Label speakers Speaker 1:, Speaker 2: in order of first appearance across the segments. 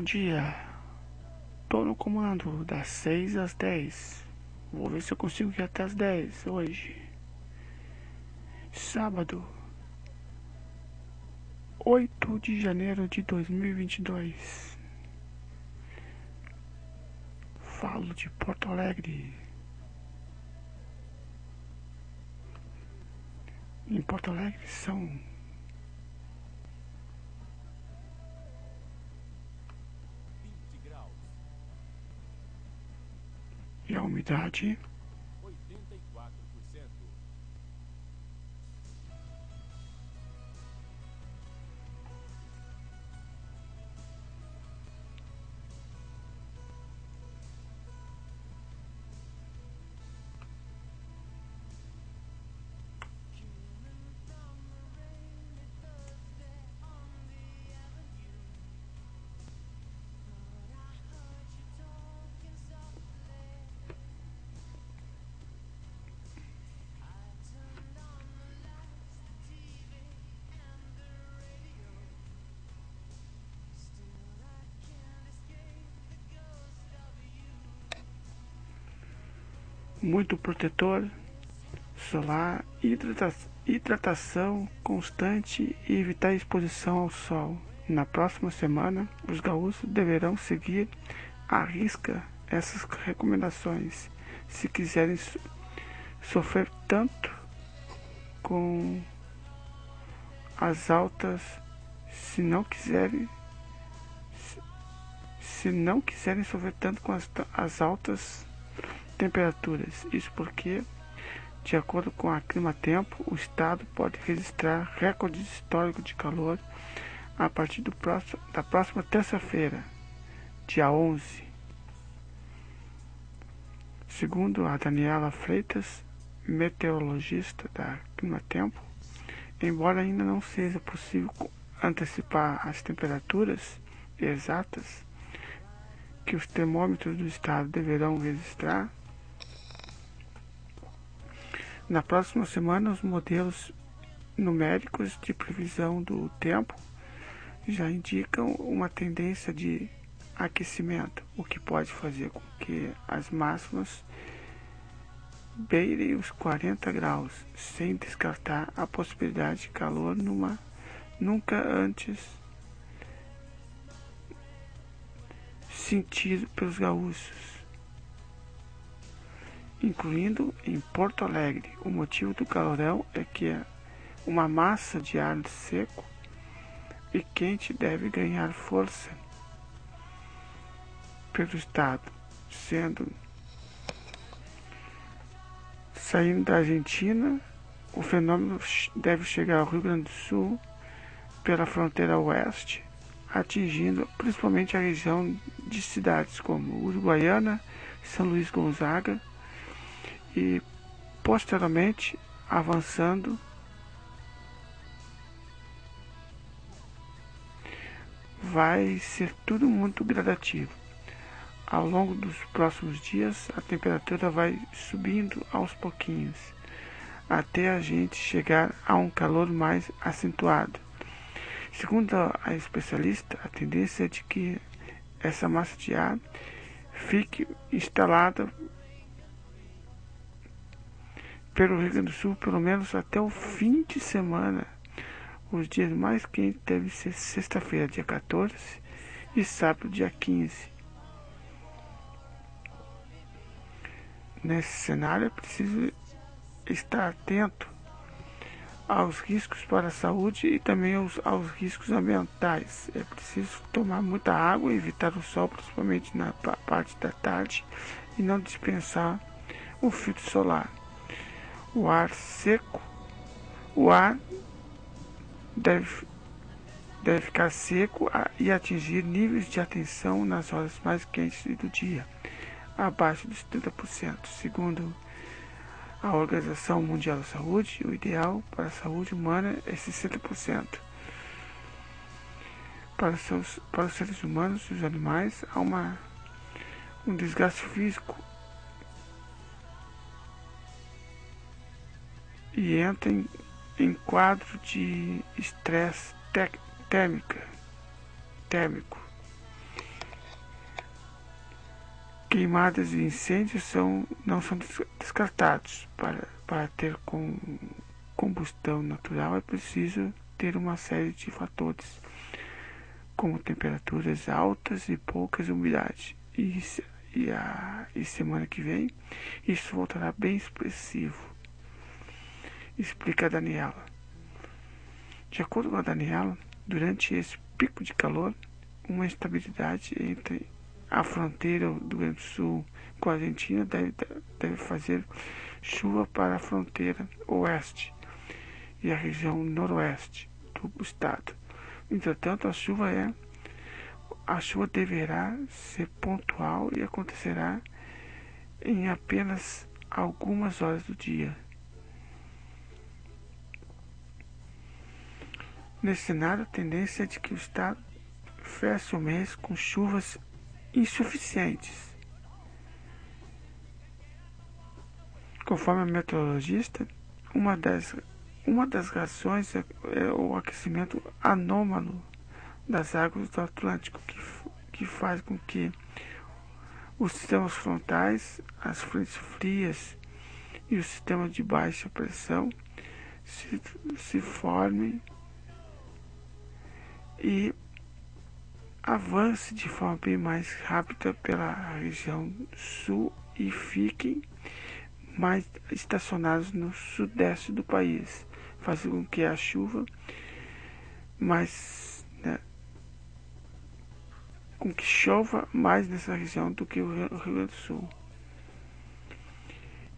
Speaker 1: Bom dia. Tô no comando das 6 às 10. Vou ver se eu consigo ir até as 10 hoje. Sábado, 8 de janeiro de 2022. Falo de Porto Alegre. Em Porto Alegre são e a umidade muito protetor solar, hidrata hidratação constante e evitar exposição ao sol. Na próxima semana, os gaúchos deverão seguir à risca essas recomendações se quiserem so sofrer tanto com as altas, se não quiserem se não quiserem sofrer tanto com as, as altas temperaturas. Isso porque, de acordo com a Clima-Tempo, o estado pode registrar recordes históricos de calor a partir próximo, da próxima terça-feira, dia 11. Segundo a Daniela Freitas, meteorologista da Clima-Tempo, embora ainda não seja possível antecipar as temperaturas exatas que os termômetros do estado deverão registrar, na próxima semana, os modelos numéricos de previsão do tempo já indicam uma tendência de aquecimento, o que pode fazer com que as máximas beirem os 40 graus, sem descartar a possibilidade de calor numa nunca antes sentido pelos gaúchos incluindo em Porto Alegre. O motivo do calorão é que é uma massa de ar seco e quente deve ganhar força pelo estado, sendo saindo da Argentina, o fenômeno deve chegar ao Rio Grande do Sul pela fronteira oeste, atingindo principalmente a região de cidades como Uruguaiana, São Luís Gonzaga, e posteriormente avançando vai ser tudo muito gradativo. Ao longo dos próximos dias, a temperatura vai subindo aos pouquinhos, até a gente chegar a um calor mais acentuado. Segundo a especialista, a tendência é de que essa massa de ar fique instalada pelo Rio Grande do Sul, pelo menos até o fim de semana. Os dias mais quentes devem ser sexta-feira, dia 14, e sábado, dia 15. Nesse cenário, é preciso estar atento aos riscos para a saúde e também aos, aos riscos ambientais. É preciso tomar muita água, evitar o sol, principalmente na parte da tarde, e não dispensar o filtro solar o ar seco, o ar deve, deve ficar seco e atingir níveis de atenção nas horas mais quentes do dia, abaixo dos 30%. Segundo a Organização Mundial da Saúde, o ideal para a saúde humana é 60%. Para, seus, para os seres humanos e os animais, há uma, um desgaste físico e entra em, em quadro de estresse térmica, térmico. queimadas e incêndios são, não são descartados. Para, para ter com, combustão natural é preciso ter uma série de fatores, como temperaturas altas e poucas umidade. E, e, a, e semana que vem isso voltará bem expressivo, explica a Daniela. De acordo com a Daniela, durante esse pico de calor, uma instabilidade entre a fronteira do Rio Grande do Sul com a Argentina deve, deve fazer chuva para a fronteira oeste e a região noroeste do estado. Entretanto, a chuva é a chuva deverá ser pontual e acontecerá em apenas algumas horas do dia. Nesse cenário, a tendência é de que o estado feche o mês com chuvas insuficientes. Conforme a meteorologista, uma das, uma das razões é, é o aquecimento anômalo das águas do Atlântico, que, que faz com que os sistemas frontais, as frentes frias e o sistema de baixa pressão se, se formem e avance de forma bem mais rápida pela região sul e fiquem mais estacionados no sudeste do país, fazendo com que a chuva mais né, com que chova mais nessa região do que o Rio Grande do Sul.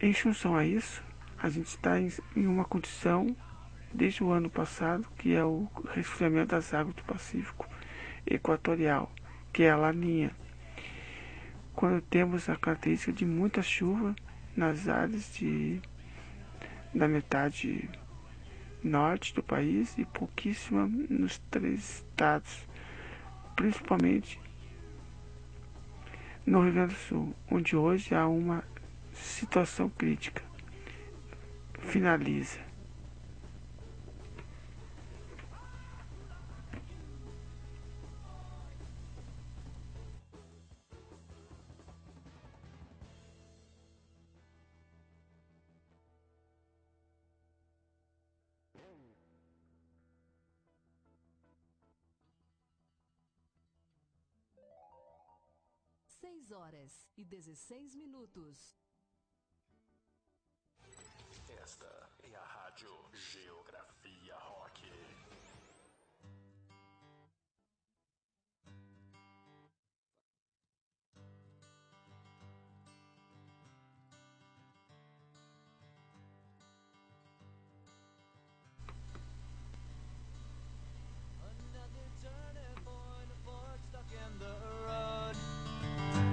Speaker 1: Em função a isso, a gente está em uma condição desde o ano passado que é o resfriamento das águas do Pacífico equatorial, que é a laninha. Quando temos a característica de muita chuva nas áreas de, da metade norte do país e pouquíssima nos três estados, principalmente no Rio Grande do Sul, onde hoje há uma situação crítica. Finaliza.
Speaker 2: Horas e dezesseis minutos.
Speaker 3: Esta é a Rádio Geografia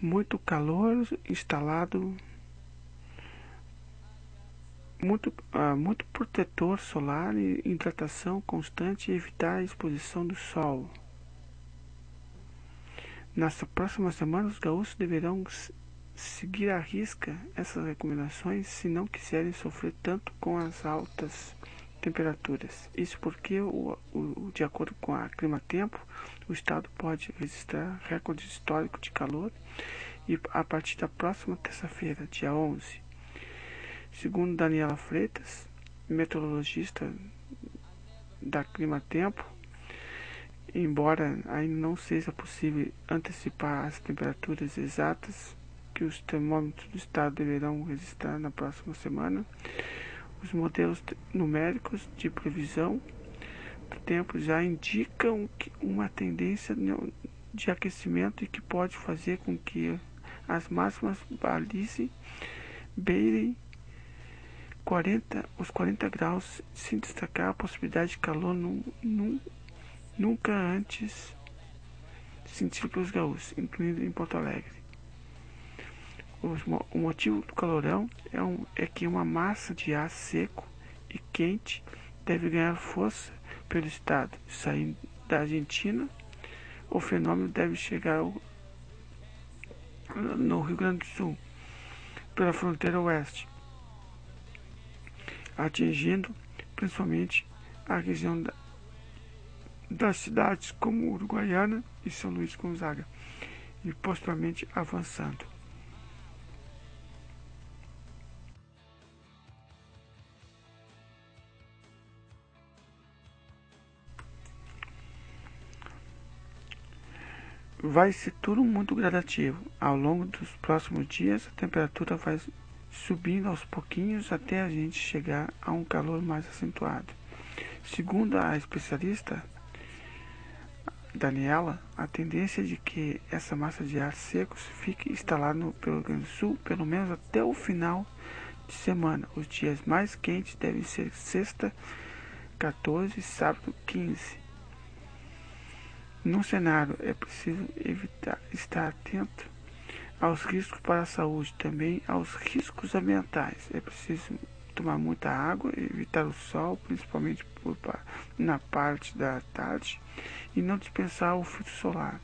Speaker 1: Muito calor instalado, muito, uh, muito protetor solar e hidratação constante e evitar a exposição do sol. Nessa próxima semana, os gaúchos deverão seguir à risca essas recomendações se não quiserem sofrer tanto com as altas temperaturas. Isso porque, o, o, de acordo com a Clima Tempo, o estado pode registrar recordes históricos de calor e a partir da próxima terça-feira, dia 11. Segundo Daniela Freitas, meteorologista da Clima Tempo, embora ainda não seja possível antecipar as temperaturas exatas que os termômetros do estado deverão registrar na próxima semana, os modelos numéricos de previsão do tempo já indicam uma tendência de aquecimento e que pode fazer com que as máximas balizem, beirem 40, os 40 graus, sem destacar a possibilidade de calor num, num, nunca antes sentido pelos gaúchos, incluindo em Porto Alegre. O motivo do calorão é, um, é que uma massa de ar seco e quente deve ganhar força pelo estado. Saindo da Argentina, o fenômeno deve chegar ao, no Rio Grande do Sul, pela fronteira oeste, atingindo principalmente a região da, das cidades como Uruguaiana e São Luís Gonzaga, e posteriormente avançando. Vai ser tudo muito gradativo. Ao longo dos próximos dias, a temperatura vai subindo aos pouquinhos até a gente chegar a um calor mais acentuado. Segundo a especialista Daniela, a tendência é de que essa massa de ar seco fique instalada no Rio Grande do Sul pelo menos até o final de semana. Os dias mais quentes devem ser sexta 14 e sábado 15. No cenário, é preciso evitar estar atento aos riscos para a saúde, também aos riscos ambientais. É preciso tomar muita água, evitar o sol, principalmente por, na parte da tarde, e não dispensar o filtro solar.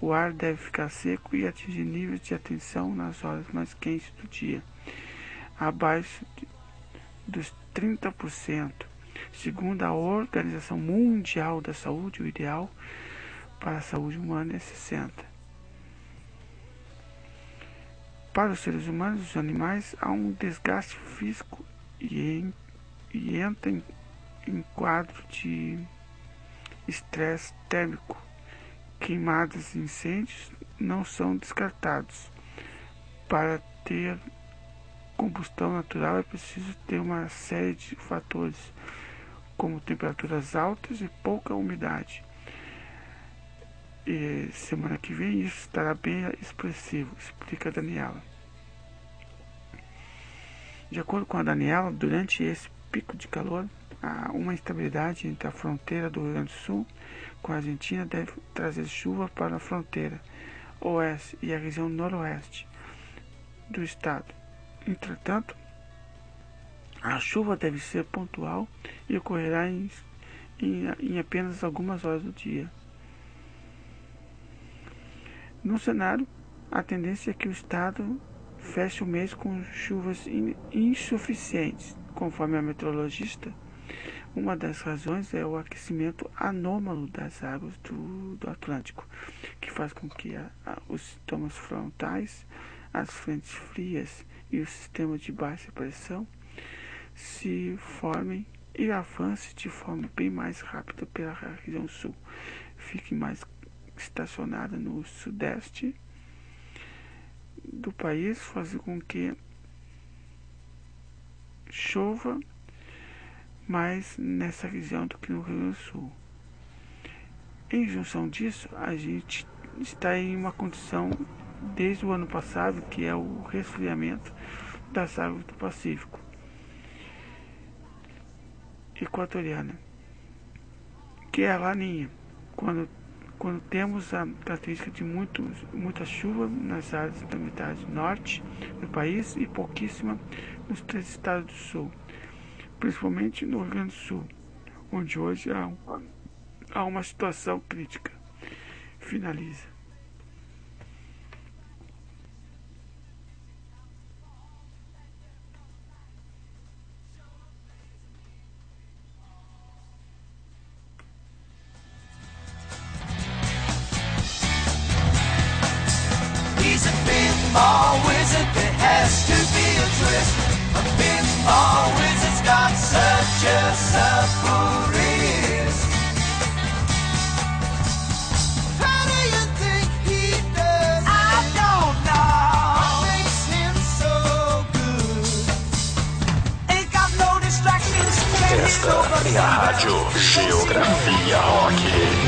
Speaker 1: O ar deve ficar seco e atingir níveis de atenção nas horas mais quentes do dia, abaixo de, dos 30%. Segundo a Organização Mundial da Saúde, o ideal para a saúde humana é 60. Para os seres humanos e os animais, há um desgaste físico e, em, e entra em, em quadro de estresse térmico. Queimadas e incêndios não são descartados. Para ter combustão natural é preciso ter uma série de fatores, como temperaturas altas e pouca umidade. E semana que vem isso estará bem expressivo, explica Daniela. De acordo com a Daniela, durante esse pico de calor, uma instabilidade entre a fronteira do Rio Grande do Sul com a Argentina deve trazer chuva para a fronteira oeste e a região noroeste do estado. Entretanto, a chuva deve ser pontual e ocorrerá em, em, em apenas algumas horas do dia. No cenário, a tendência é que o estado feche o mês com chuvas insuficientes, conforme a meteorologista. Uma das razões é o aquecimento anômalo das águas do, do Atlântico, que faz com que a, a, os sintomas frontais, as frentes frias e o sistema de baixa pressão se formem e avance de forma bem mais rápida pela região sul. Fique mais estacionada no sudeste do país, fazendo com que chova mais nessa região do que no Rio Grande do Sul. Em junção disso, a gente está em uma condição desde o ano passado que é o resfriamento das águas do Pacífico equatoriana, que é a laninha, quando, quando temos a característica de muito, muita chuva nas áreas da metade norte do país e pouquíssima nos três estados do sul, principalmente no Rio Grande do Sul, onde hoje há, há uma situação crítica. Finaliza.
Speaker 4: Pinball wizard, there has to be a twist. A got such a surprise. How do you think he does? I don't know. What makes him so good? Ain't got no distractions.
Speaker 3: Esta é a Rádio Geografia Rock.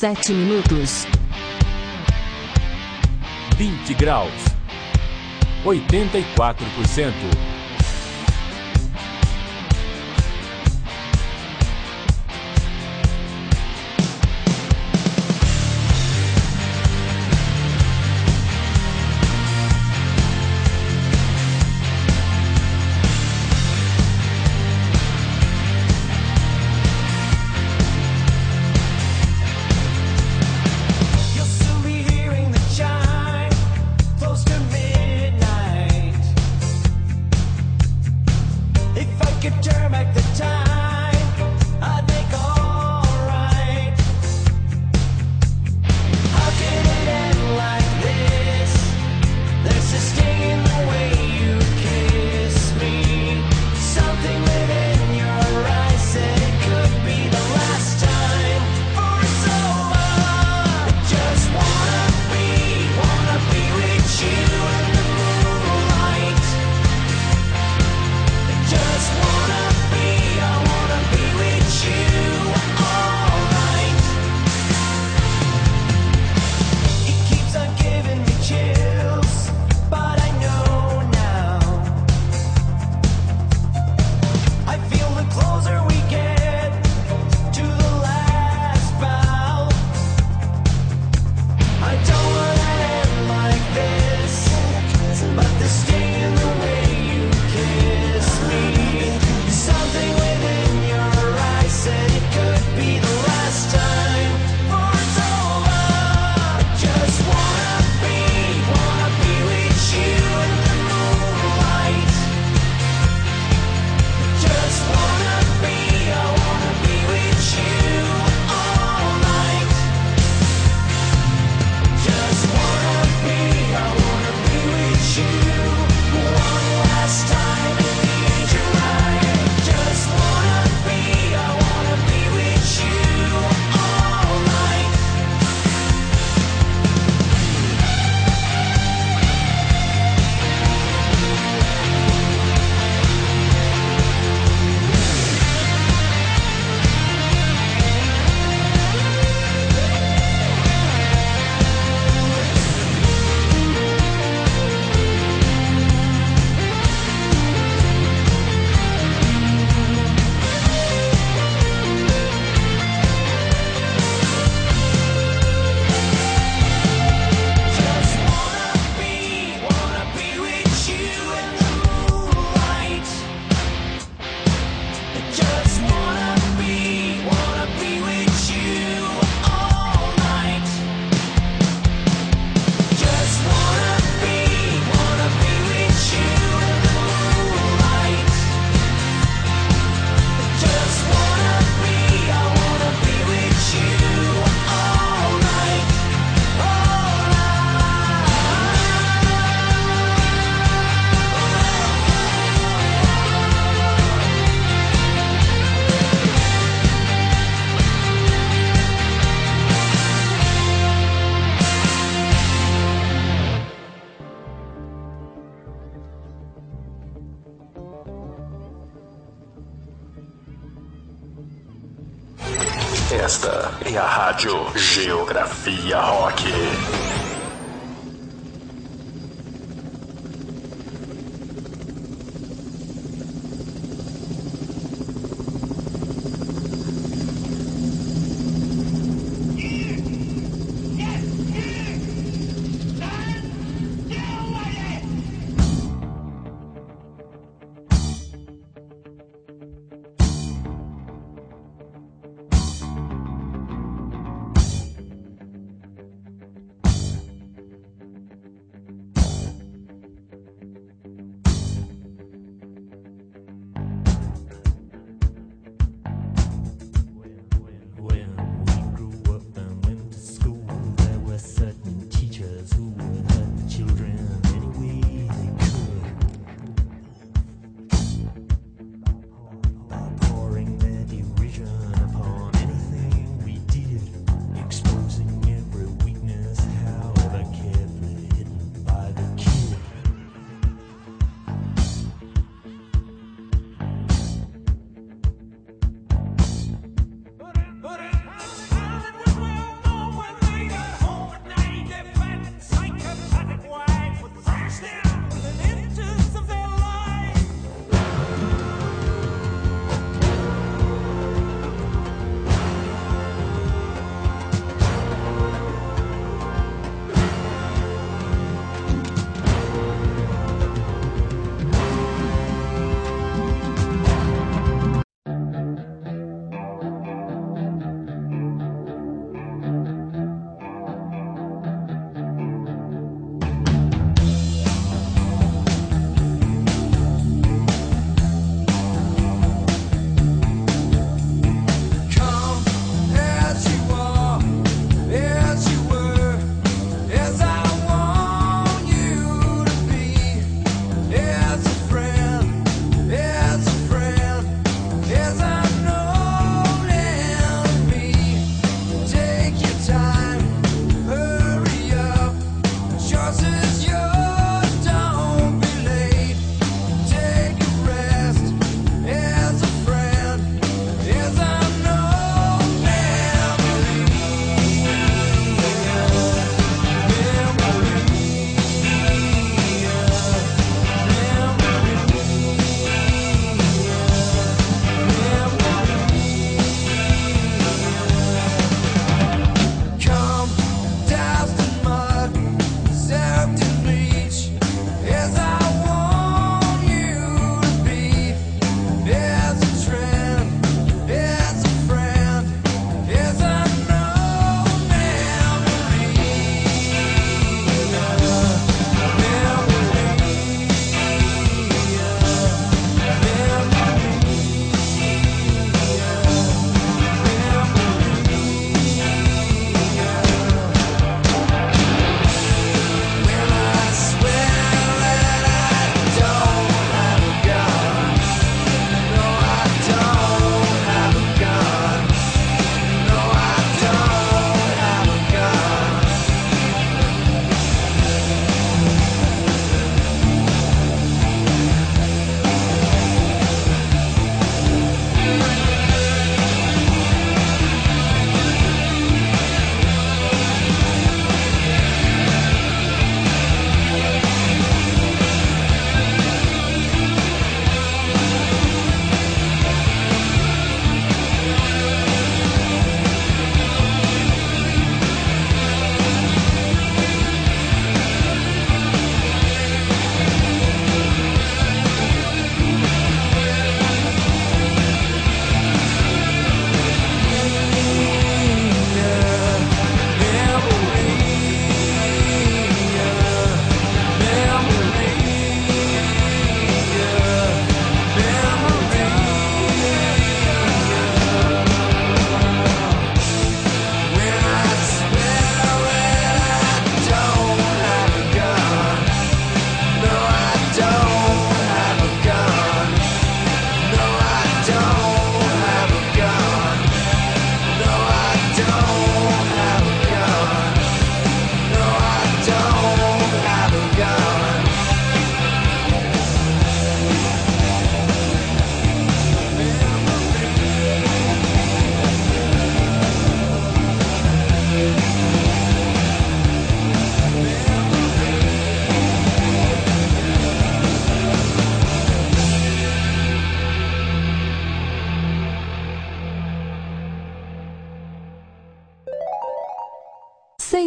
Speaker 2: 27 minutos.
Speaker 5: 20 graus. 84%.
Speaker 4: You'll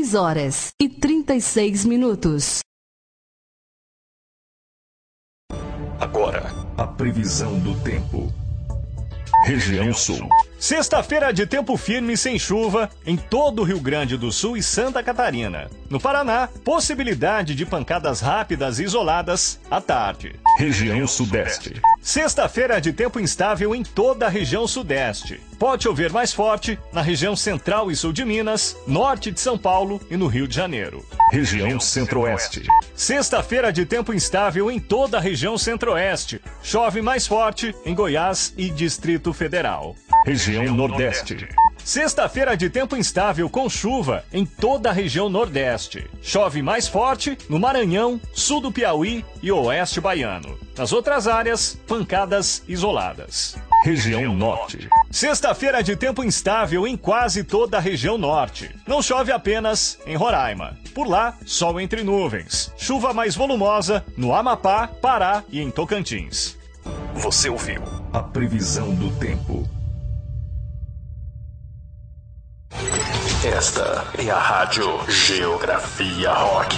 Speaker 2: 6 horas e 36 minutos.
Speaker 3: Agora, a previsão do tempo. Região Sul.
Speaker 6: Sexta-feira de tempo firme sem chuva em todo o Rio Grande do Sul e Santa Catarina. No Paraná, possibilidade de pancadas rápidas e isoladas à tarde.
Speaker 3: Região Sudeste.
Speaker 6: Sexta-feira de tempo instável em toda a região Sudeste. Pode chover mais forte na região central e sul de Minas, norte de São Paulo e no Rio de Janeiro.
Speaker 3: Região Centro-Oeste.
Speaker 6: Sexta-feira de tempo instável em toda a região Centro-Oeste. Chove mais forte em Goiás e Distrito Federal.
Speaker 3: Região Nordeste.
Speaker 6: Sexta-feira de tempo instável com chuva em toda a região Nordeste. Chove mais forte no Maranhão, sul do Piauí e oeste baiano. Nas outras áreas, pancadas isoladas.
Speaker 3: Região Norte.
Speaker 6: Sexta-feira de tempo instável em quase toda a região norte. Não chove apenas em Roraima. Por lá, sol entre nuvens. Chuva mais volumosa no Amapá, Pará e em Tocantins.
Speaker 3: Você ouviu a previsão do tempo. Esta é a Rádio Geografia Rock.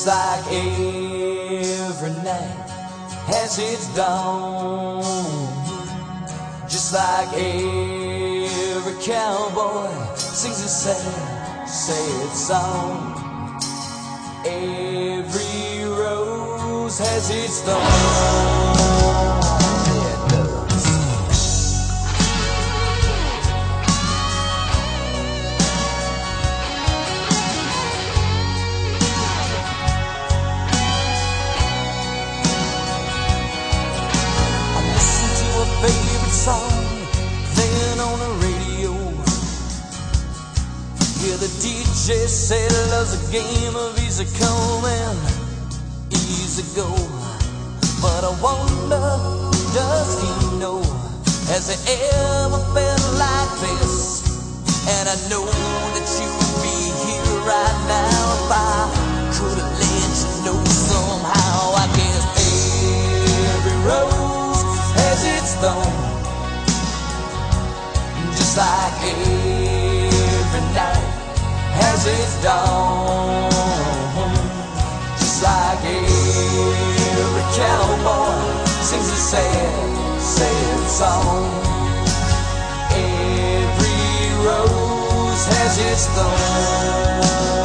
Speaker 7: Just like every night has its dawn. Just like every cowboy sings a sad, sad song. Every rose has its thorn. DJ said love's a game of easy come and easy go. But I wonder, does he know? Has he ever felt like this? And I know that you would be here right now if I could have let you know somehow. I guess every rose has its thorn, just like every has its dawn, just like every cowboy sings a sad, sad song. Every rose has its thorn.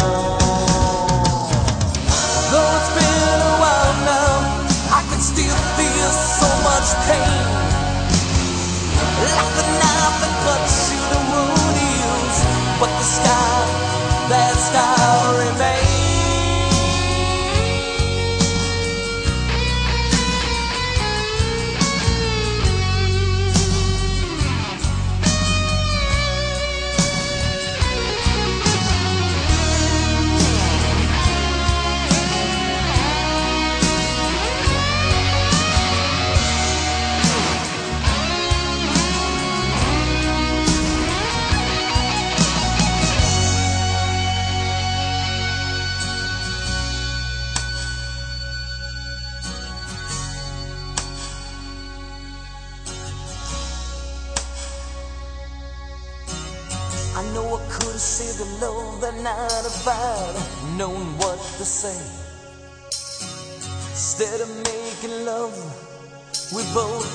Speaker 7: I'd known what to say. Instead of making love, we both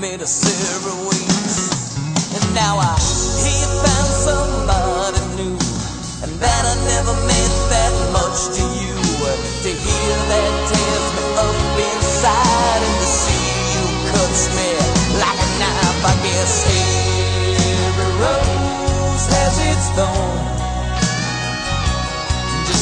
Speaker 7: made a separate ways. And now I hear found somebody new, and that I never meant that much to you. To hear that tears me up inside, and to see you cuts me like a knife. I guess every rose has its thorn,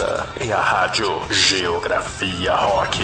Speaker 8: Esta é a Rádio Geografia Rock.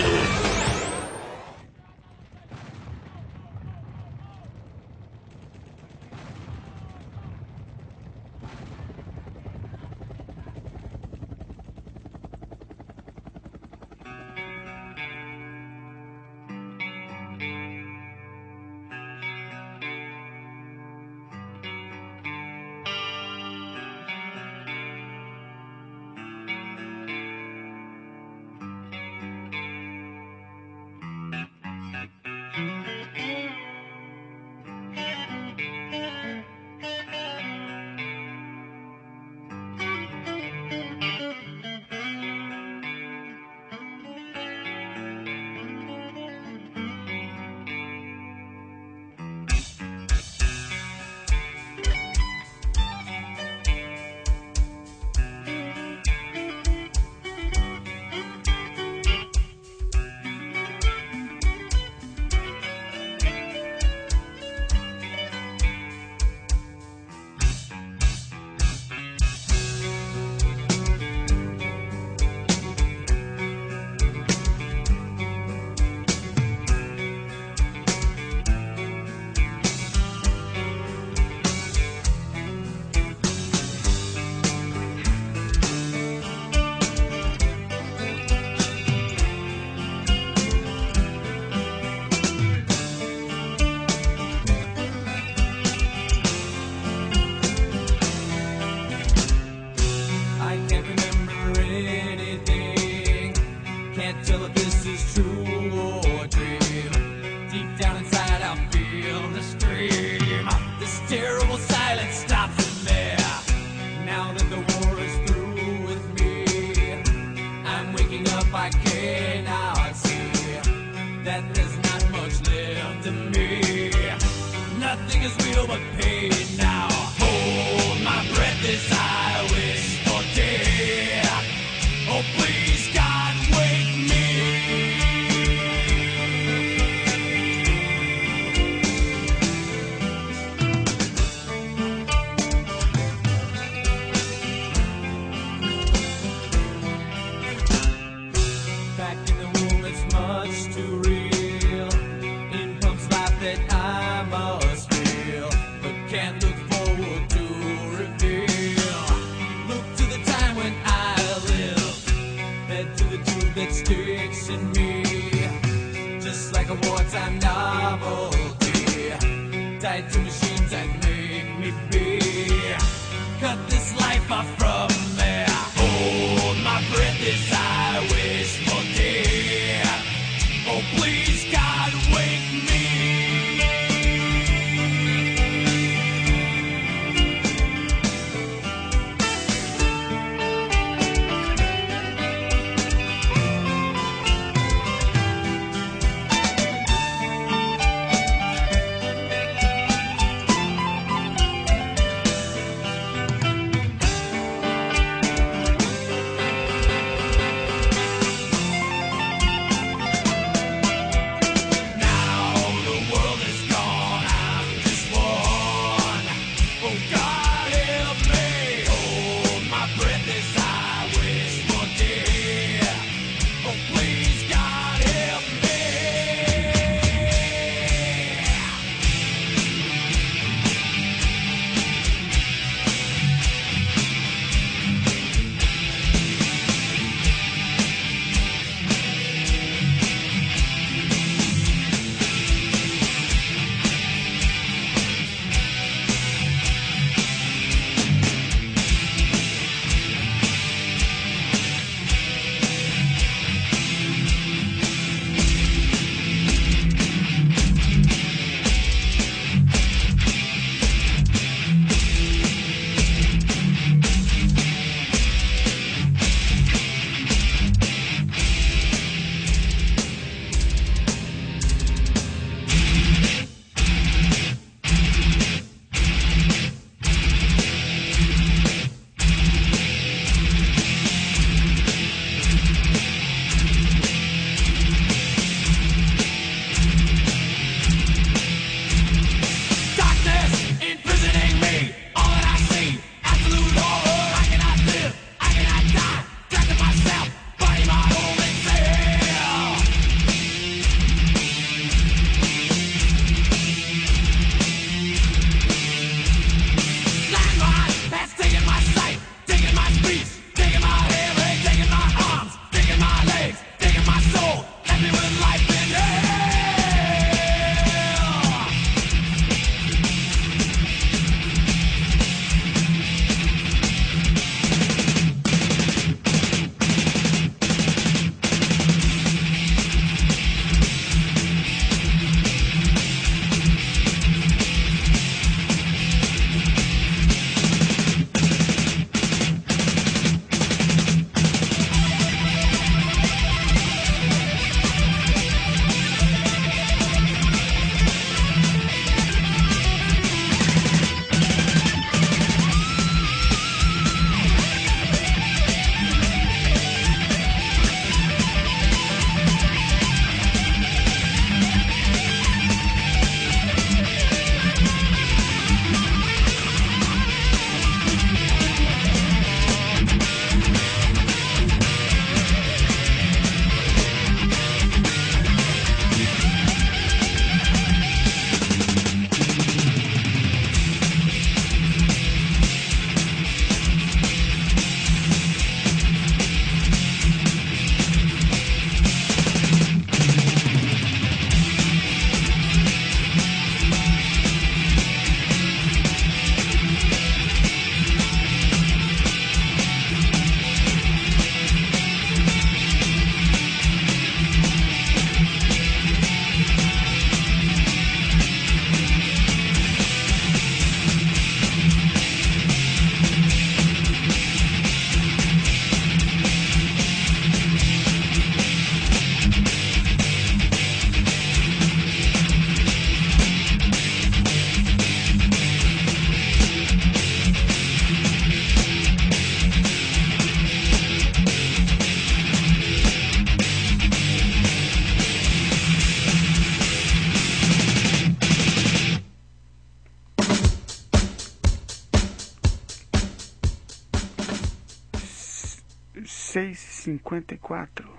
Speaker 1: 54.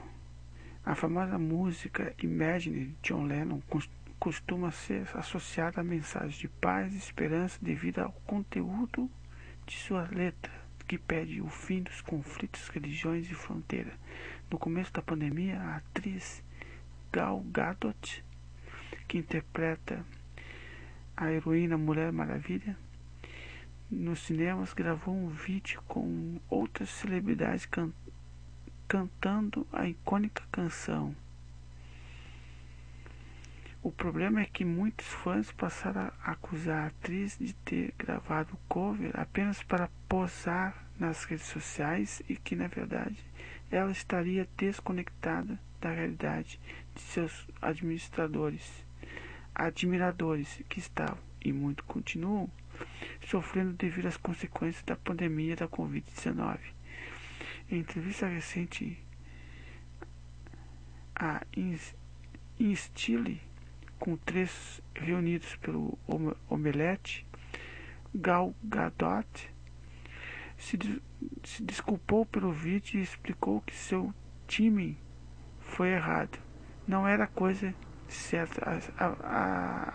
Speaker 1: A famosa música Imagine de John Lennon costuma ser associada a mensagens de paz e esperança devido ao conteúdo de sua letra, que pede o fim dos conflitos, religiões e fronteiras. No começo da pandemia, a atriz Gal Gadot, que interpreta a heroína Mulher Maravilha, nos cinemas gravou um vídeo com outras celebridades cantando cantando a icônica canção. O problema é que muitos fãs passaram a acusar a atriz de ter gravado o cover apenas para posar nas redes sociais e que, na verdade, ela estaria desconectada da realidade de seus administradores, admiradores que estavam e muito continuam sofrendo devido às consequências da pandemia da Covid-19. Em entrevista recente a Instile, com três reunidos pelo Om- Omelete, Gal Gadot se, se desculpou pelo vídeo e explicou que seu time foi errado. Não era coisa certa a, a-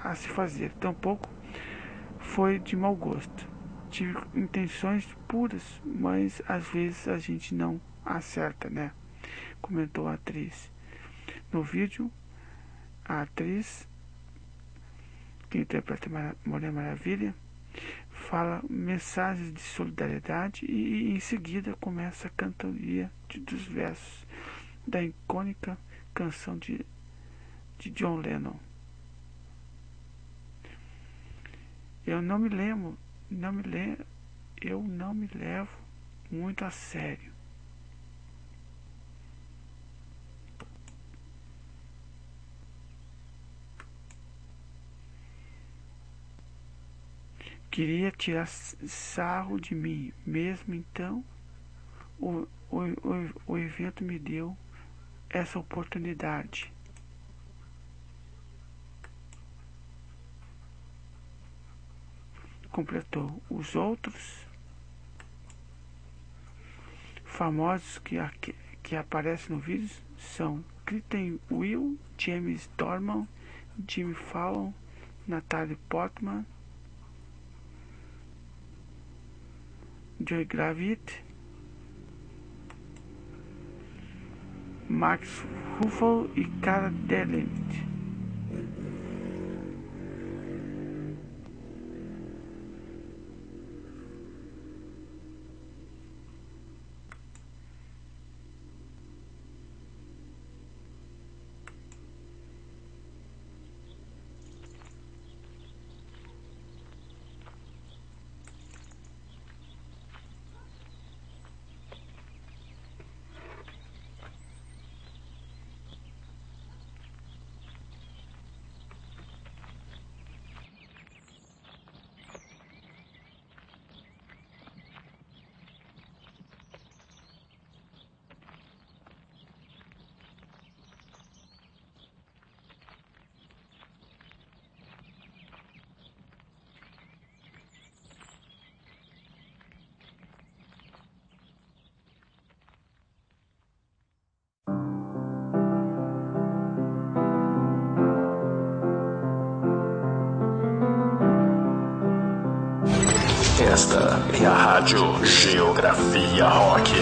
Speaker 1: a- a se fazer, tampouco foi de mau gosto. Tive intenções puras, mas às vezes a gente não acerta, né? Comentou a atriz. No vídeo, a atriz que interpreta Mulher Maravilha fala mensagens de solidariedade e em seguida começa a cantoria de- dos versos da icônica canção de, de John Lennon. Eu não me lembro, não me lembro, eu não me levo muito a sério. Queria tirar sarro de mim mesmo, então o, o, o, o evento me deu essa oportunidade. Completou. Os outros famosos que, que aparecem no vídeo são Kristen Will, James Dorman, Jimmy Fallon, Natalie Portman, Joy Gravit, Max Ruffalo e Cara Delevingne.
Speaker 9: Esta é a Rádio Geografia Rock.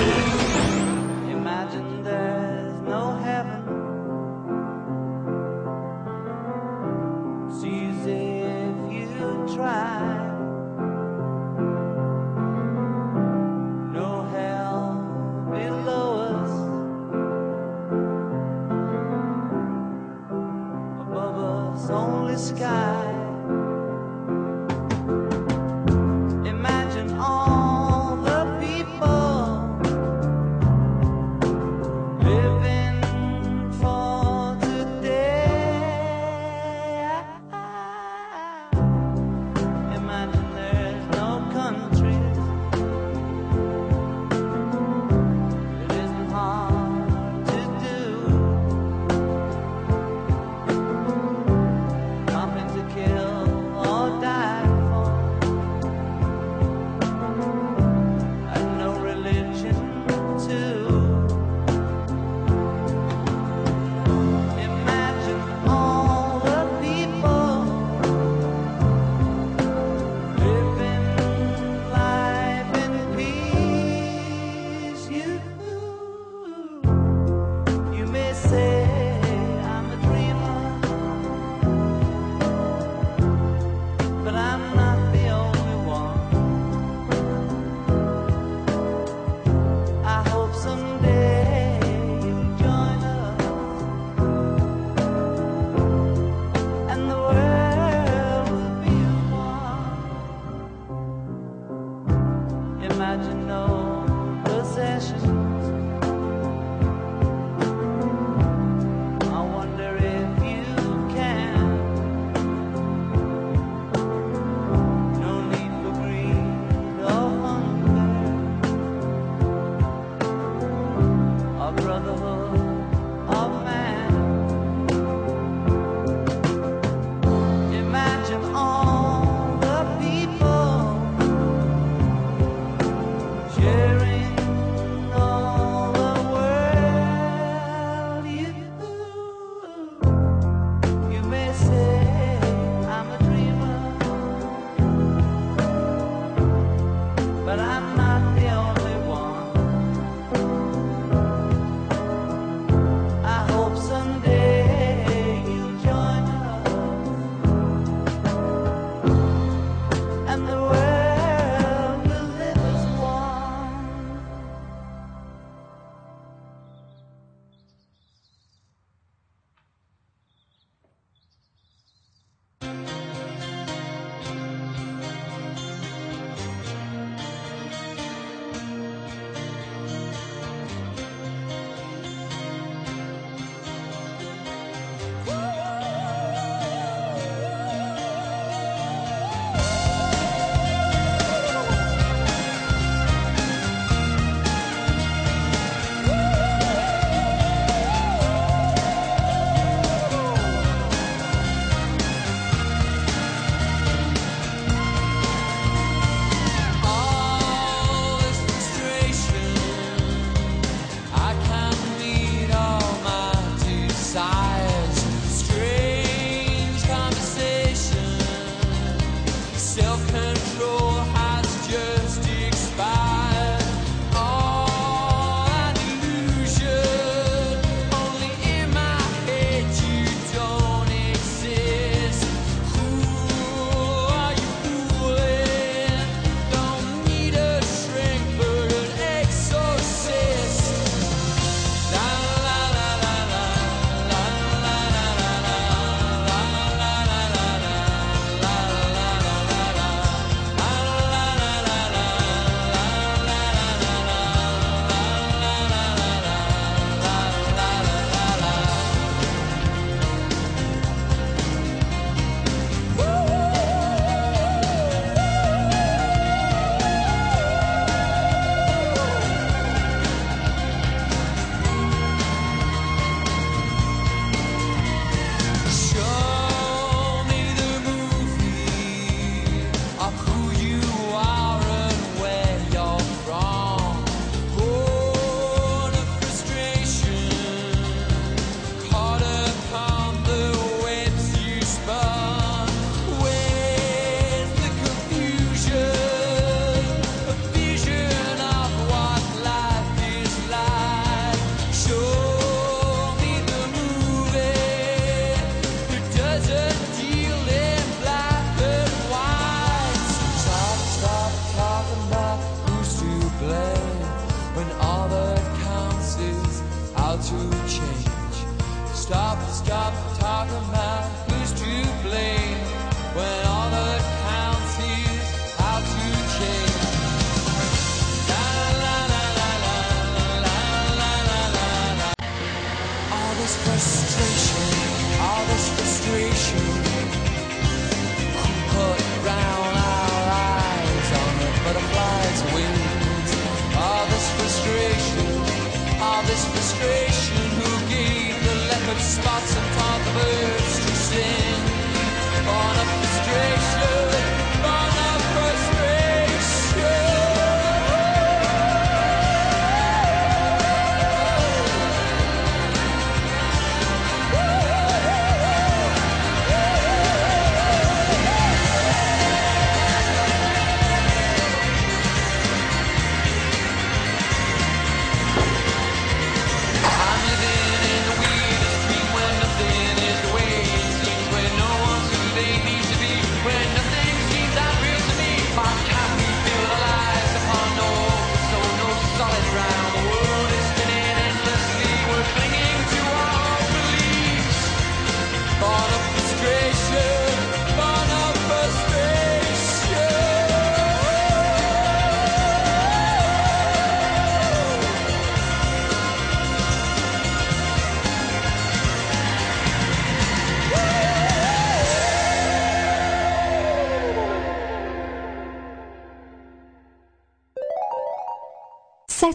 Speaker 10: Spots spot some for
Speaker 4: the birds to sing.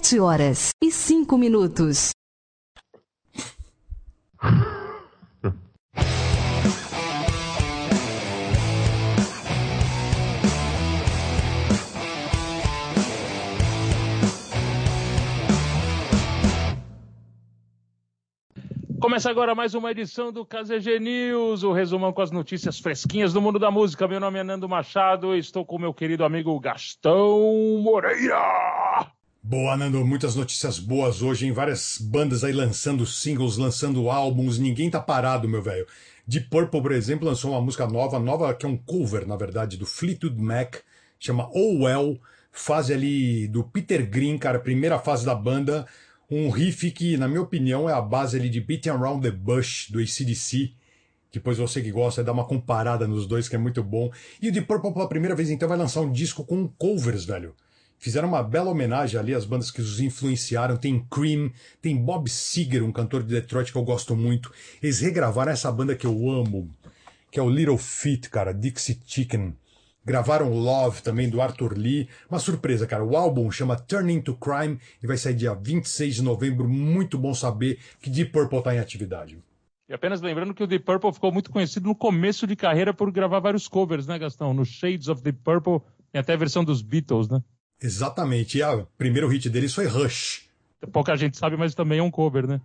Speaker 2: Sete horas e cinco minutos.
Speaker 11: Começa agora mais uma edição do KZG News, o resumão com as notícias fresquinhas do mundo da música. Meu nome é Nando Machado e estou com meu querido amigo Gastão Moreira.
Speaker 12: Boa, Nando. Muitas notícias boas hoje, em várias bandas aí lançando singles, lançando álbuns. Ninguém tá parado, meu velho. Deep Purple, por exemplo, lançou uma música nova, nova que é um cover, na verdade, do Fleetwood Mac, chama Oh Well, fase ali do Peter Green, cara, primeira fase da banda, um riff que, na minha opinião, é a base ali de Beating Around the Bush, do ACDC. Depois você que gosta, dá uma comparada nos dois, que é muito bom. E o Deep Purple, pela primeira vez, então, vai lançar um disco com covers, velho. Fizeram uma bela homenagem ali às bandas que os influenciaram. Tem Cream, tem Bob Seger, um cantor de Detroit que eu gosto muito. Eles regravaram essa banda que eu amo, que é o Little Feat, cara, Dixie Chicken. Gravaram Love também do Arthur Lee. Uma surpresa, cara. O álbum chama Turning to Crime e vai sair dia 26 de novembro. Muito bom saber que Deep Purple tá em atividade.
Speaker 11: E apenas lembrando que o Deep Purple ficou muito conhecido no começo de carreira por gravar vários covers, né, Gastão? No Shades of Deep Purple tem até a versão dos Beatles, né?
Speaker 12: Exatamente. E o primeiro hit deles foi Rush.
Speaker 11: Pouca gente sabe, mas também é um cover, né?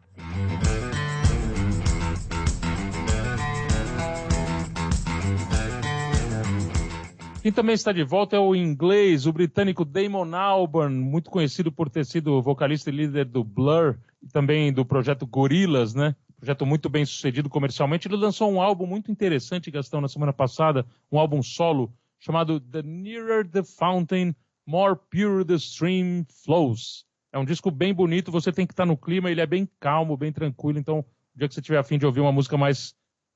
Speaker 11: Quem também está de volta é o inglês, o britânico Damon Albarn, muito conhecido por ter sido vocalista e líder do Blur e também do projeto Gorillaz, né? Projeto muito bem sucedido comercialmente. Ele lançou um álbum muito interessante, Gastão, na semana passada, um álbum solo chamado The Nearer the Fountain, More Pure the Stream Flows. É um disco bem bonito, você tem que estar no clima, ele é bem calmo, bem tranquilo, então, o dia que você tiver afim de ouvir uma música mais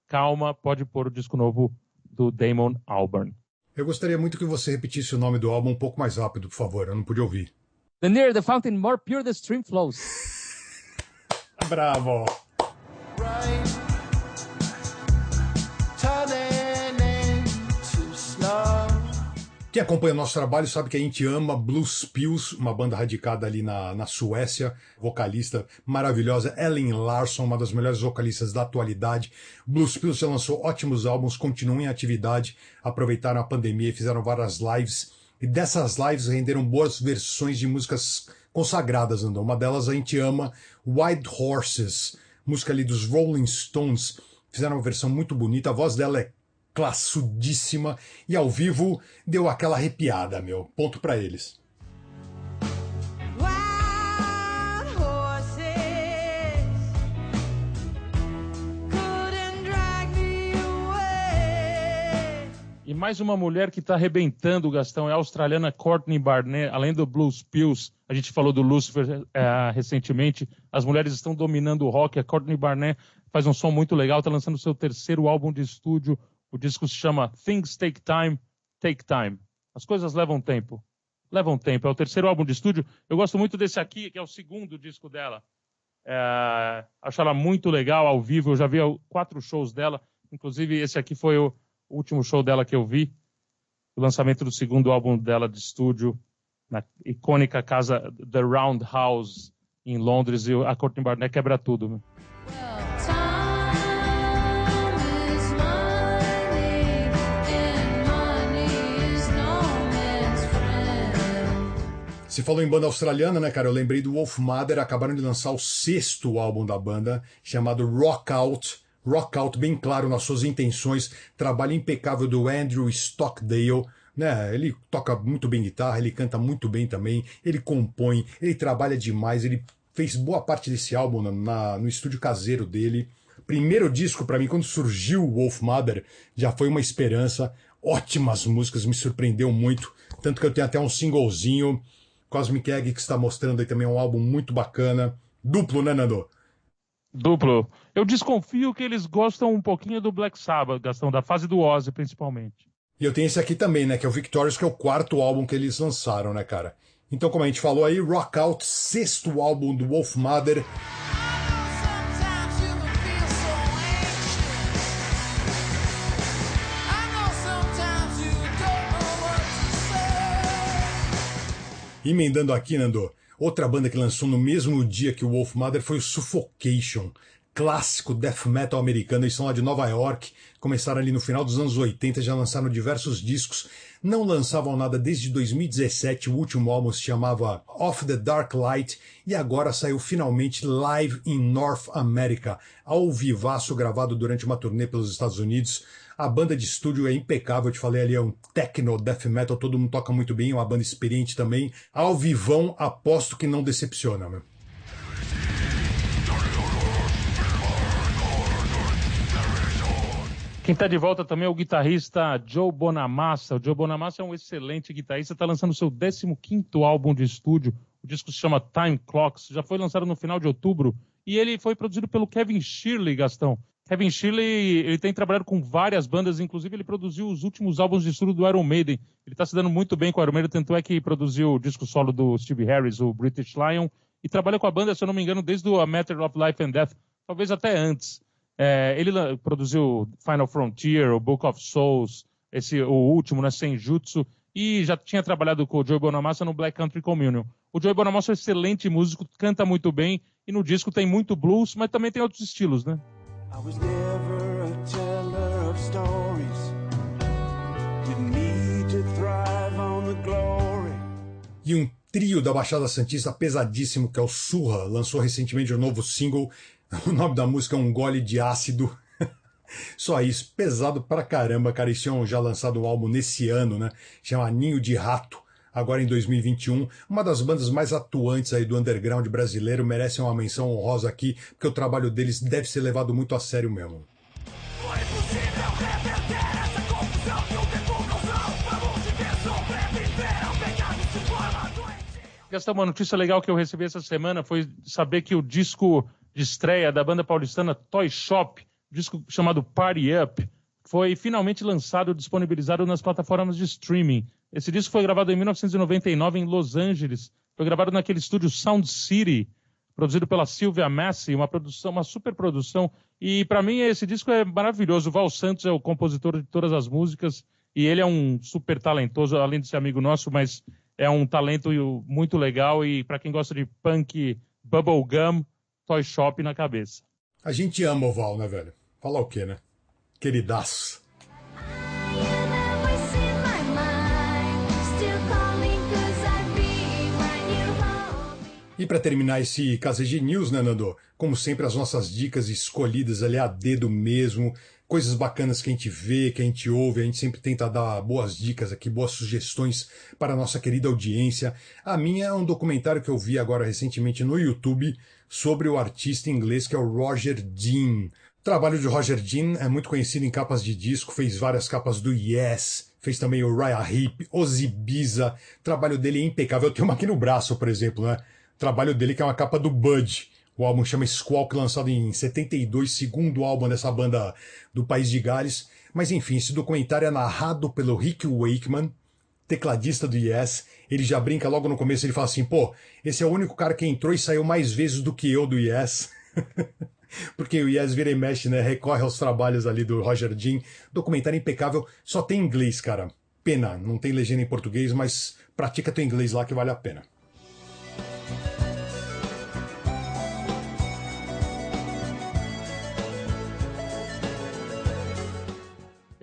Speaker 11: calma, pode pôr o disco novo do Damon Albarn.
Speaker 12: Eu gostaria muito que você repetisse o nome do álbum um pouco mais rápido, por favor. Eu não pude ouvir.
Speaker 13: The nearer the fountain, more pure the stream flows.
Speaker 12: Bravo!
Speaker 4: right.
Speaker 12: Quem acompanha o nosso trabalho sabe que a gente ama Blues Pills, uma banda radicada ali na, na Suécia, vocalista maravilhosa, Ellen Larson, uma das melhores vocalistas da atualidade. Blues Pills já lançou ótimos álbuns, continuam em atividade, aproveitaram a pandemia e fizeram várias lives. E dessas lives renderam boas versões de músicas consagradas, Andão. Uma delas a gente ama, Wild Horses, música ali dos Rolling Stones. Fizeram uma versão muito bonita, a voz dela é classudíssima e ao vivo deu aquela arrepiada, meu. Ponto pra eles.
Speaker 11: E mais uma mulher que está arrebentando o Gastão é a australiana Courtney Barnett, além do Blues Pills. A gente falou do Lucifer eh, recentemente. As mulheres estão dominando o rock. A Courtney Barnett faz um som muito legal, está lançando seu terceiro álbum de estúdio. O disco se chama Things Take Time, Take Time. As coisas levam tempo. Levam tempo. É o terceiro álbum de estúdio. Eu gosto muito desse aqui, que é o segundo disco dela. É, acho ela muito legal ao vivo. Eu já vi quatro shows dela. Inclusive, esse aqui foi o último show dela que eu vi. O lançamento do segundo álbum dela de estúdio na icônica casa The Roundhouse em Londres. E a Courtney Barnett quebra tudo. Meu.
Speaker 12: Se falou em banda australiana, né, cara? Eu lembrei do Wolf Mother, acabaram de lançar o sexto álbum da banda, chamado Rock Out. Rock Out, bem claro nas suas intenções, trabalho impecável do Andrew Stockdale, né? Ele toca muito bem guitarra, ele canta muito bem também, ele compõe, ele trabalha demais, ele fez boa parte desse álbum na, na no estúdio caseiro dele. Primeiro disco para mim, quando surgiu o Wolf Mother, já foi uma esperança. Ótimas músicas, me surpreendeu muito. Tanto que eu tenho até um singlezinho Cosmic Egg, que está mostrando aí também um álbum muito bacana. Duplo, né, Nando?
Speaker 11: Duplo. Eu desconfio que eles gostam um pouquinho do Black Sabbath, Gastão, da fase do Ozzy, principalmente.
Speaker 12: E eu tenho esse aqui também, né, que é o Victorious, que é o quarto álbum que eles lançaram, né, cara? Então, como a gente falou aí, Rock Out, sexto álbum do Wolf Mother. Emendando aqui, Nando, outra banda que lançou no mesmo dia que o Wolf Mother foi o Suffocation, clássico death metal americano. Eles são lá de Nova York, começaram ali no final dos anos 80, já lançaram diversos discos. Não lançavam nada desde 2017, o último álbum se chamava Off the Dark Light e agora saiu finalmente Live in North America, ao vivaço gravado durante uma turnê pelos Estados Unidos. A banda de estúdio é impecável, eu te falei ali, é um techno, death metal, todo mundo toca muito bem, é uma banda experiente também. Ao vivão, aposto que não decepciona, meu.
Speaker 11: Quem está de volta também é o guitarrista Joe Bonamassa. O Joe Bonamassa é um excelente guitarrista, está lançando seu 15 álbum de estúdio. O disco se chama Time Clocks, já foi lançado no final de outubro e ele foi produzido pelo Kevin Shirley, Gastão. Kevin Shirley, ele tem trabalhado com várias bandas, inclusive ele produziu os últimos álbuns de estúdio do Iron Maiden. Ele está se dando muito bem com o Iron Maiden, tanto é que produziu o disco solo do Steve Harris, o British Lion, e trabalha com a banda, se eu não me engano, desde o A Matter of Life and Death, talvez até antes. É, ele produziu Final Frontier, o Book of Souls, esse, o último, né, Senjutsu, e já tinha trabalhado com o Joey Bonamassa no Black Country Communion. O Joey Bonamassa é um excelente músico, canta muito bem, e no disco tem muito blues, mas também tem outros estilos, né? I was never a teller of stories.
Speaker 12: Didn't need to thrive on the glory. E um trio da Baixada Santista pesadíssimo, que é o Surra, lançou recentemente um novo single. O nome da música é Um Gole de Ácido. Só isso, pesado pra caramba, cara. Eles tinham já lançado um álbum nesse ano, né? Chama Ninho de Rato agora em 2021. Uma das bandas mais atuantes aí do underground brasileiro merecem uma menção honrosa aqui, porque o trabalho deles deve ser levado muito a sério mesmo.
Speaker 11: Esta uma notícia legal que eu recebi essa semana foi saber que o disco de estreia da banda paulistana Toy Shop, disco chamado Party Up, foi finalmente lançado e disponibilizado nas plataformas de streaming. Esse disco foi gravado em 1999 em Los Angeles. Foi gravado naquele estúdio Sound City, produzido pela Sylvia Massi, uma produção, uma super produção. E para mim esse disco é maravilhoso. O Val Santos é o compositor de todas as músicas e ele é um super talentoso, além de ser amigo nosso, mas é um talento muito legal e para quem gosta de punk, bubblegum, toy shop na cabeça.
Speaker 12: A gente ama o Val, né, velho? Falar o quê, né? Queridaço. E para terminar esse KZG News, né, Nando? Como sempre, as nossas dicas escolhidas ali a dedo mesmo, coisas bacanas que a gente vê, que a gente ouve, a gente sempre tenta dar boas dicas aqui, boas sugestões para a nossa querida audiência. A minha é um documentário que eu vi agora recentemente no YouTube sobre o artista inglês que é o Roger Dean. O trabalho de Roger Dean é muito conhecido em capas de disco, fez várias capas do Yes, fez também o Raya Heep, Ozzy Biza. O trabalho dele é impecável. Eu tenho uma aqui no braço, por exemplo, né? trabalho dele, que é uma capa do Bud, O álbum chama Squawk, lançado em 72, segundo álbum dessa banda do país de Gales. Mas enfim, esse documentário é narrado pelo Rick Wakeman, tecladista do Yes. Ele já brinca logo no começo, ele fala assim: pô, esse é o único cara que entrou e saiu mais vezes do que eu do Yes. Porque o Yes vira e mexe, né? Recorre aos trabalhos ali do Roger Dean. Documentário impecável, só tem inglês, cara. Pena, não tem legenda em português, mas pratica teu inglês lá que vale a pena.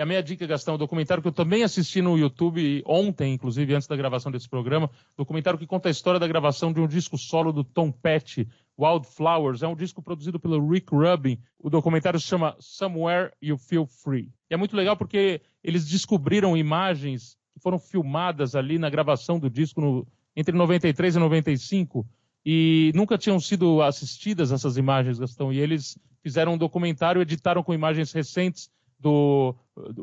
Speaker 11: E a minha dica, Gastão, é um documentário que eu também assisti no YouTube ontem, inclusive antes da gravação desse programa, documentário que conta a história da gravação de um disco solo do Tom Petty, Wildflowers. É um disco produzido pelo Rick Rubin. O documentário se chama Somewhere You Feel Free. E é muito legal porque eles descobriram imagens que foram filmadas ali na gravação do disco no, entre 93 e 95 e nunca tinham sido assistidas essas imagens, Gastão. E eles fizeram um documentário, editaram com imagens recentes do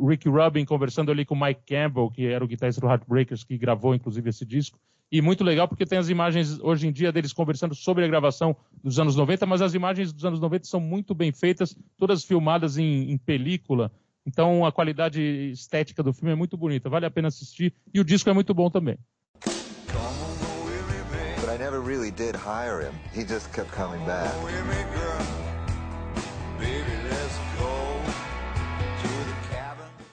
Speaker 11: Rick Rubin conversando ali com Mike Campbell, que era o guitarrista do Heartbreakers, que gravou inclusive esse disco. E muito legal porque tem as imagens hoje em dia deles conversando sobre a gravação dos anos 90, mas as imagens dos anos 90 são muito bem feitas, todas filmadas em, em película. Então a qualidade estética do filme é muito bonita, vale a pena assistir. E o disco é muito bom também.
Speaker 14: But I never really did hire him. He just kept coming back.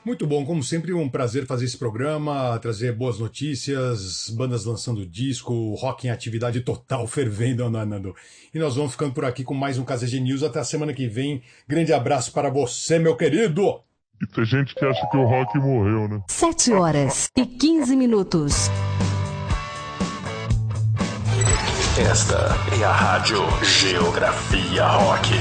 Speaker 12: Muito bom, como sempre, um prazer fazer esse programa, trazer boas notícias, bandas lançando disco, rock em atividade total, fervendo, Nando. E nós vamos ficando por aqui com mais um KZG News. Até a semana que vem. Grande abraço para você, meu querido!
Speaker 15: E tem gente que acha que o rock morreu, né?
Speaker 2: 7 horas e 15 minutos.
Speaker 3: Esta é a Rádio Geografia Rock.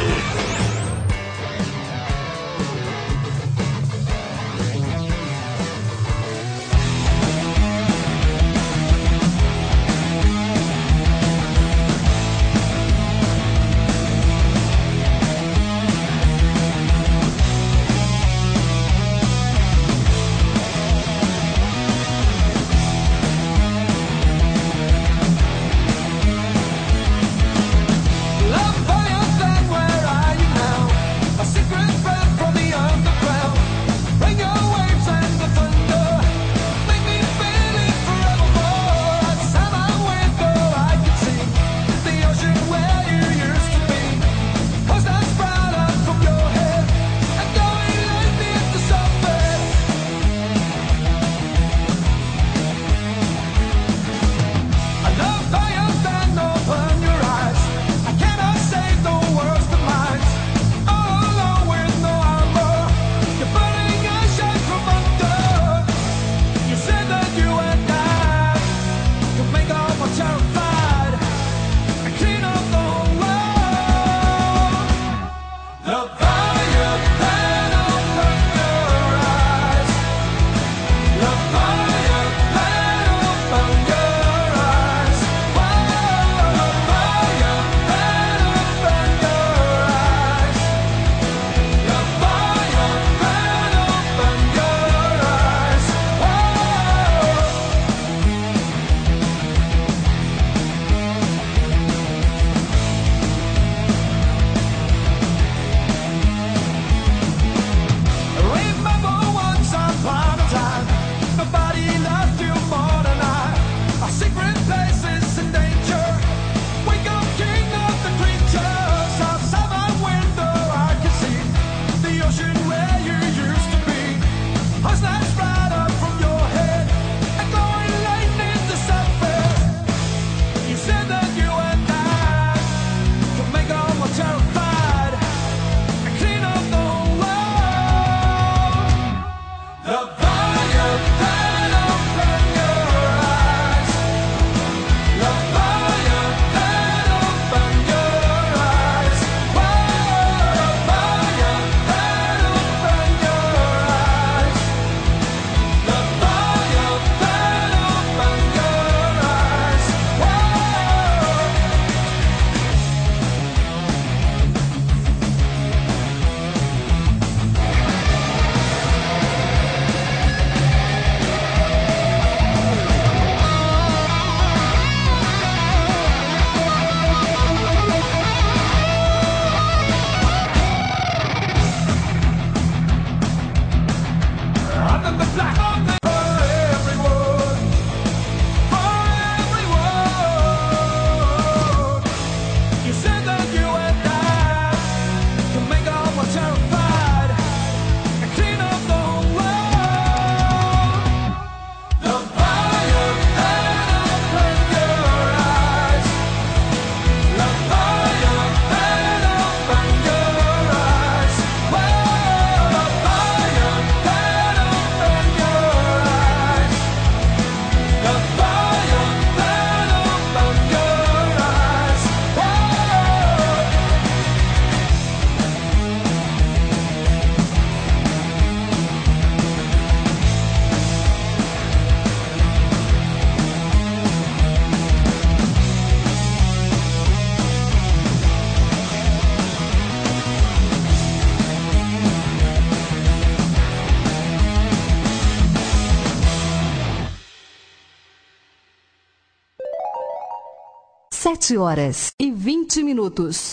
Speaker 2: 7 horas e 20 minutos.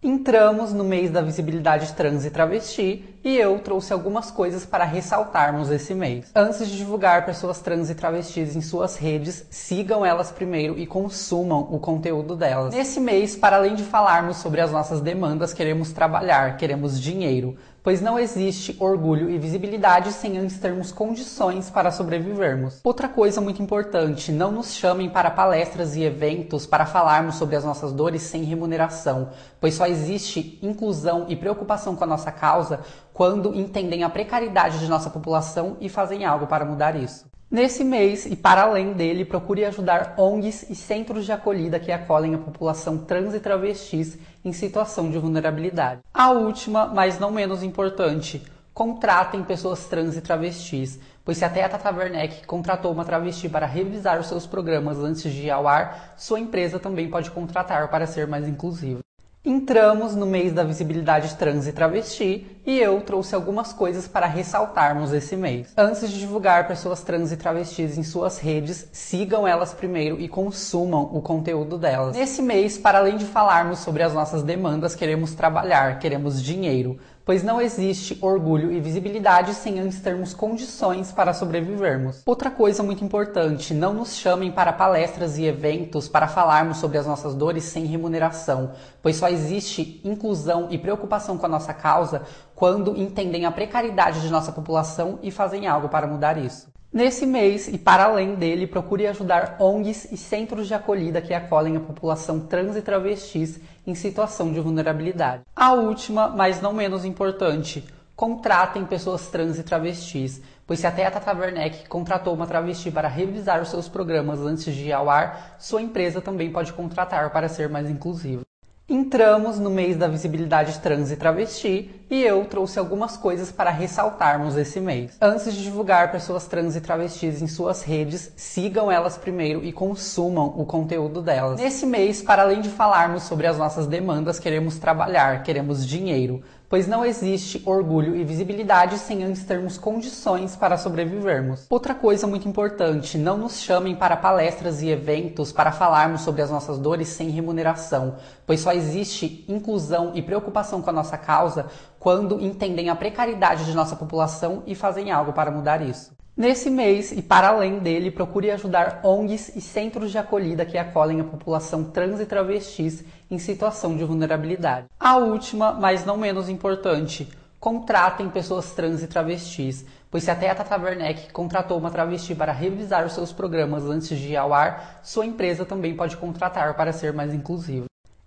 Speaker 16: Entramos no mês da visibilidade trans e travesti e eu trouxe algumas coisas para ressaltarmos esse mês. Antes de divulgar pessoas trans e travestis em suas redes, sigam elas primeiro e consumam o conteúdo delas. Nesse mês, para além de falarmos sobre as nossas demandas, queremos trabalhar, queremos dinheiro, pois não existe orgulho e visibilidade sem antes termos condições para sobrevivermos. Outra coisa muito importante, não nos chamem para palestras e eventos para falarmos sobre as nossas dores sem remuneração, pois só existe inclusão e preocupação com a nossa causa quando entendem a precariedade de nossa população e fazem algo para mudar isso. Nesse mês e para além dele, procure ajudar ONGs e centros de acolhida que acolhem a população trans e travestis em situação de vulnerabilidade. A última, mas não menos importante, contratem pessoas trans e travestis, pois se até a Tata Werneck contratou uma travesti para revisar os seus programas antes de ir ao ar, sua empresa também pode contratar para ser mais inclusiva. Entramos no mês da visibilidade trans e travesti e eu trouxe algumas coisas para ressaltarmos esse mês. Antes de divulgar pessoas trans e travestis em suas redes, sigam elas primeiro e consumam o conteúdo delas. Nesse mês, para além de falarmos sobre as nossas demandas, queremos trabalhar, queremos dinheiro, pois não existe orgulho e visibilidade sem antes termos condições para sobrevivermos. Outra coisa muito importante, não nos chamem para palestras e eventos para falarmos sobre as nossas dores sem remuneração, pois só existe inclusão e preocupação com a nossa causa quando entendem a precariedade de nossa população e fazem algo para mudar isso. Nesse mês e para além dele, procure ajudar ONGs e centros de acolhida que acolhem a população trans e travestis em situação de vulnerabilidade. A última, mas não menos importante, contratem pessoas trans e travestis, pois se até a Tata Werneck contratou uma travesti para revisar os seus programas antes de ir ao ar, sua empresa também pode contratar para ser mais inclusiva. Entramos no mês da visibilidade trans e travesti e eu trouxe algumas coisas para ressaltarmos esse mês. Antes de divulgar pessoas trans e travestis em suas redes, sigam elas primeiro e consumam o conteúdo delas. Nesse mês, para além de falarmos sobre as nossas demandas, queremos trabalhar, queremos dinheiro, pois não existe orgulho e visibilidade sem antes termos condições para sobrevivermos. Outra coisa muito importante, não nos chamem para palestras e eventos para falarmos sobre as nossas dores sem remuneração, pois só existe inclusão e preocupação com a nossa causa quando entendem a precariedade de nossa população e fazem algo para mudar isso. Nesse mês e para além dele, procure ajudar ONGs e centros de acolhida que acolhem a população trans e travestis em situação de vulnerabilidade. A última, mas não menos importante, contratem pessoas trans e travestis, pois se até a Tata Werneck contratou uma travesti para revisar os seus programas antes de ir ao ar, sua empresa também pode contratar para ser mais inclusiva.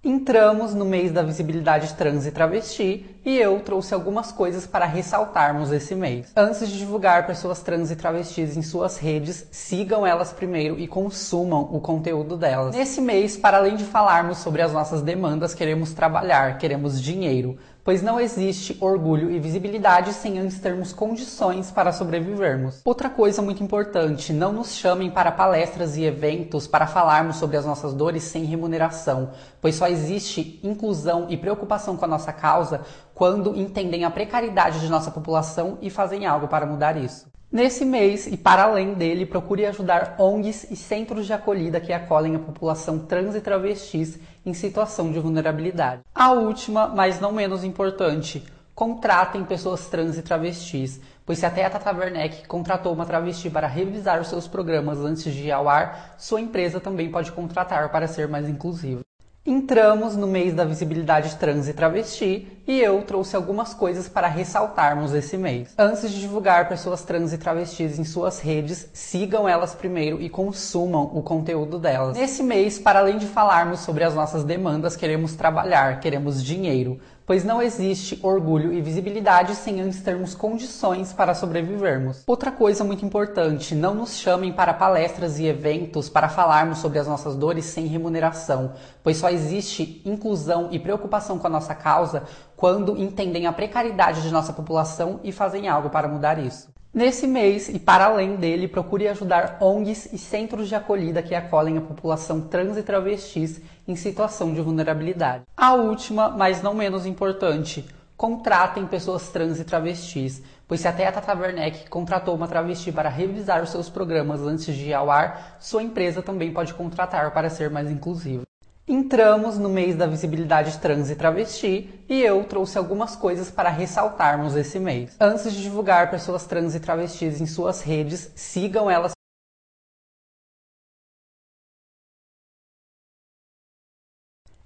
Speaker 16: Entramos no mês da visibilidade trans e travesti e eu trouxe algumas coisas para ressaltarmos esse mês. Antes de divulgar pessoas trans e travestis em suas redes, sigam elas primeiro e consumam o conteúdo delas. Nesse mês, para além de falarmos sobre as nossas demandas, queremos trabalhar, queremos dinheiro, pois não existe orgulho e visibilidade sem antes termos condições para sobrevivermos. Outra coisa muito importante, não nos chamem para palestras e eventos para falarmos sobre as nossas dores sem remuneração, pois só existe inclusão e preocupação com a nossa causa quando entendem a precariedade de nossa população e fazem algo para mudar isso. Nesse mês e para além dele, procure ajudar ONGs e centros de acolhida que acolhem a população trans e travestis em situação de vulnerabilidade. A última, mas não menos importante, contratem pessoas trans e travestis, pois se até a Tata Werneck contratou uma travesti para revisar os seus programas antes de ir ao ar, sua empresa também pode contratar para ser mais inclusiva. Entramos no mês da visibilidade trans e travesti e eu trouxe algumas coisas para ressaltarmos esse mês. Antes de divulgar pessoas trans e travestis em suas redes, sigam elas primeiro e consumam o conteúdo delas. Nesse mês, para além de falarmos sobre as nossas demandas, queremos trabalhar, queremos dinheiro, pois não existe orgulho e visibilidade sem antes termos condições para sobrevivermos. Outra coisa muito importante, não nos chamem para palestras e eventos para falarmos sobre as nossas dores sem remuneração, pois só existe inclusão e preocupação com a nossa causa quando entendem a precariedade de nossa população e fazem algo para mudar isso. Nesse mês e para além dele, procure ajudar ONGs e centros de acolhida que acolhem a população trans e travestis em situação de vulnerabilidade. A última, mas não menos importante, Contratem pessoas trans e travestis, pois se até a Tata Werneck contratou uma travesti para revisar os seus programas antes de ir ao ar, sua empresa também pode contratar para ser mais inclusiva. Entramos no mês da visibilidade trans e travesti e eu trouxe algumas coisas para ressaltarmos esse mês. Antes de divulgar pessoas trans e travestis em suas redes, sigam elas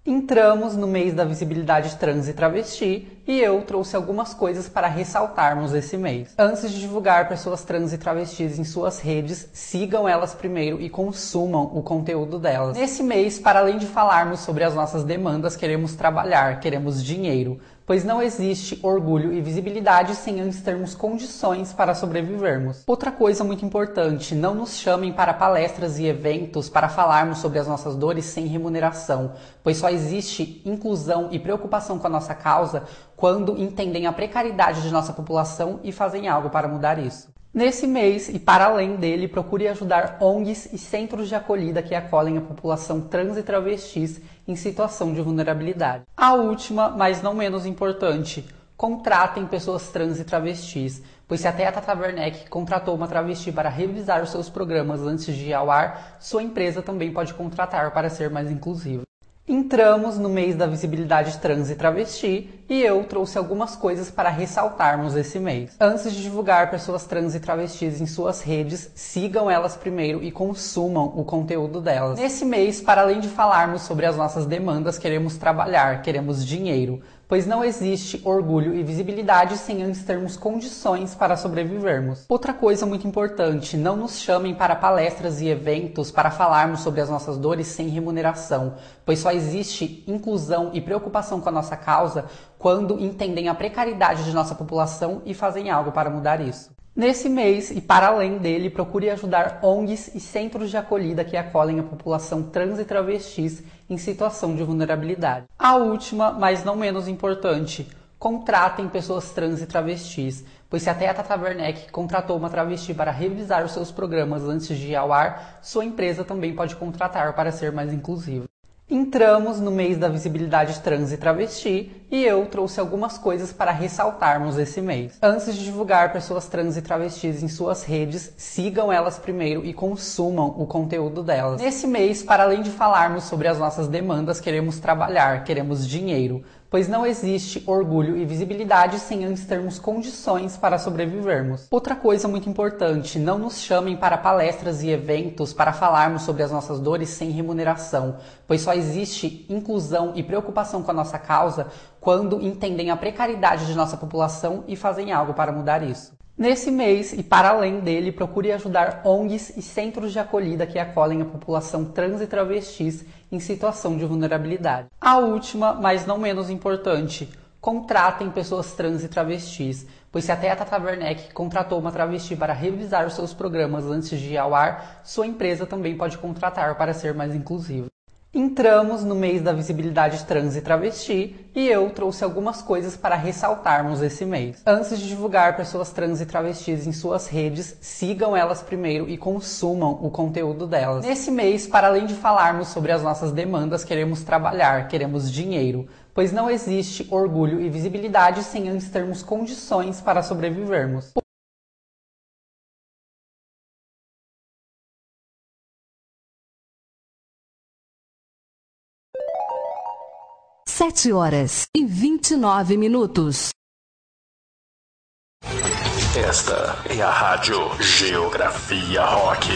Speaker 16: Entramos no mês da visibilidade trans e travesti e eu trouxe algumas coisas para ressaltarmos esse mês. Antes de divulgar pessoas trans e travestis em suas redes, sigam elas primeiro e consumam o conteúdo delas. Nesse mês, para além de falarmos sobre as nossas demandas, queremos trabalhar, queremos dinheiro, pois não existe orgulho e visibilidade sem antes termos condições para sobrevivermos. Outra coisa muito importante, não nos chamem para palestras e eventos para falarmos sobre as nossas dores sem remuneração, pois só existe inclusão e preocupação com a nossa causa quando entendem a precariedade de nossa população e fazem algo para mudar isso. Nesse mês, e para além dele, procure ajudar ONGs e centros de acolhida que acolhem a população trans e travestis em situação de vulnerabilidade. A última, mas não menos importante, contratem pessoas trans e travestis, pois se até a Tata Werneck contratou uma travesti para revisar os seus programas antes de ir ao ar, sua empresa também pode contratar para ser mais inclusiva. Entramos no mês da visibilidade trans e travesti e eu trouxe algumas coisas para ressaltarmos esse mês. Antes de divulgar pessoas trans e travestis em suas redes, sigam elas primeiro e consumam o conteúdo delas. Nesse mês, para além de falarmos sobre as nossas demandas, queremos trabalhar, queremos dinheiro, pois não existe orgulho e visibilidade sem antes termos condições para sobrevivermos. Outra coisa muito importante, não nos chamem para palestras e eventos para falarmos sobre as nossas dores sem remuneração, pois só existe inclusão e preocupação com a nossa causa quando entendem a precariedade de nossa população e fazem algo para mudar isso. Nesse mês, e para além dele, procure ajudar ONGs e centros de acolhida que acolhem a população trans e travestis em situação de vulnerabilidade. A última, mas não menos importante, contratem pessoas trans e travestis, pois se até a Tata Werneck contratou uma travesti para revisar os seus programas antes de ir ao ar, sua empresa também pode contratar para ser mais inclusiva. Entramos no mês da visibilidade trans e travesti e eu trouxe algumas coisas para ressaltarmos esse mês. Antes de divulgar pessoas trans e travestis em suas redes, sigam elas primeiro e consumam o conteúdo delas. Nesse mês, para além de falarmos sobre as nossas demandas, queremos trabalhar, queremos dinheiro, pois não existe orgulho e visibilidade sem antes termos condições para sobrevivermos. Outra coisa muito importante, não nos chamem para palestras e eventos para falarmos sobre as nossas dores sem remuneração, pois só existe inclusão e preocupação com a nossa causa quando entendem a precariedade de nossa população e fazem algo para mudar isso. Nesse mês, e para além dele, procure ajudar ONGs e centros de acolhida que acolhem a população trans e travestis em situação de vulnerabilidade. A última, mas não menos importante, contratem pessoas trans e travestis, pois se até a Tata Werneck contratou uma travesti para revisar os seus programas antes de ir ao ar, sua empresa também pode contratar para ser mais inclusiva. Entramos no mês da visibilidade trans e travesti e eu trouxe algumas coisas para ressaltarmos esse mês. Antes de divulgar pessoas trans e travestis em suas redes, sigam elas primeiro e consumam o conteúdo delas. Nesse mês, para além de falarmos sobre as nossas demandas, queremos trabalhar, queremos dinheiro, pois não existe orgulho e visibilidade sem antes termos condições para sobrevivermos.
Speaker 2: Sete horas e vinte e nove minutos.
Speaker 3: Esta é a Rádio Geografia Rock.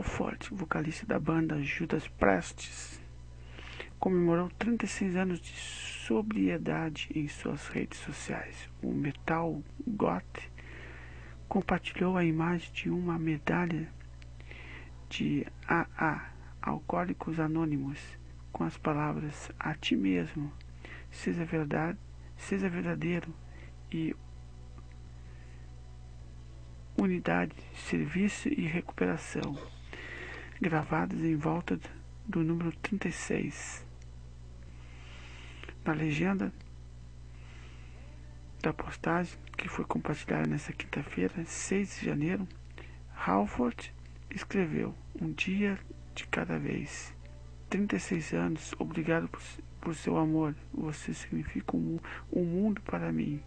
Speaker 1: Halford, vocalista da banda Judas Priest, comemorou 36 anos de sobriedade em suas redes sociais. O Metal Goth compartilhou a imagem de uma medalha de AA, Alcoólicos Anônimos, com as palavras a ti mesmo, seja verdade, seja verdadeiro e unidade, serviço e recuperação, gravadas em volta do número 36. Na legenda da postagem, que foi compartilhada nesta quinta-feira, 6 de janeiro, Halford escreveu: Um dia de cada vez. 36 anos, obrigado por, por seu amor. Você significa um, um mundo para mim.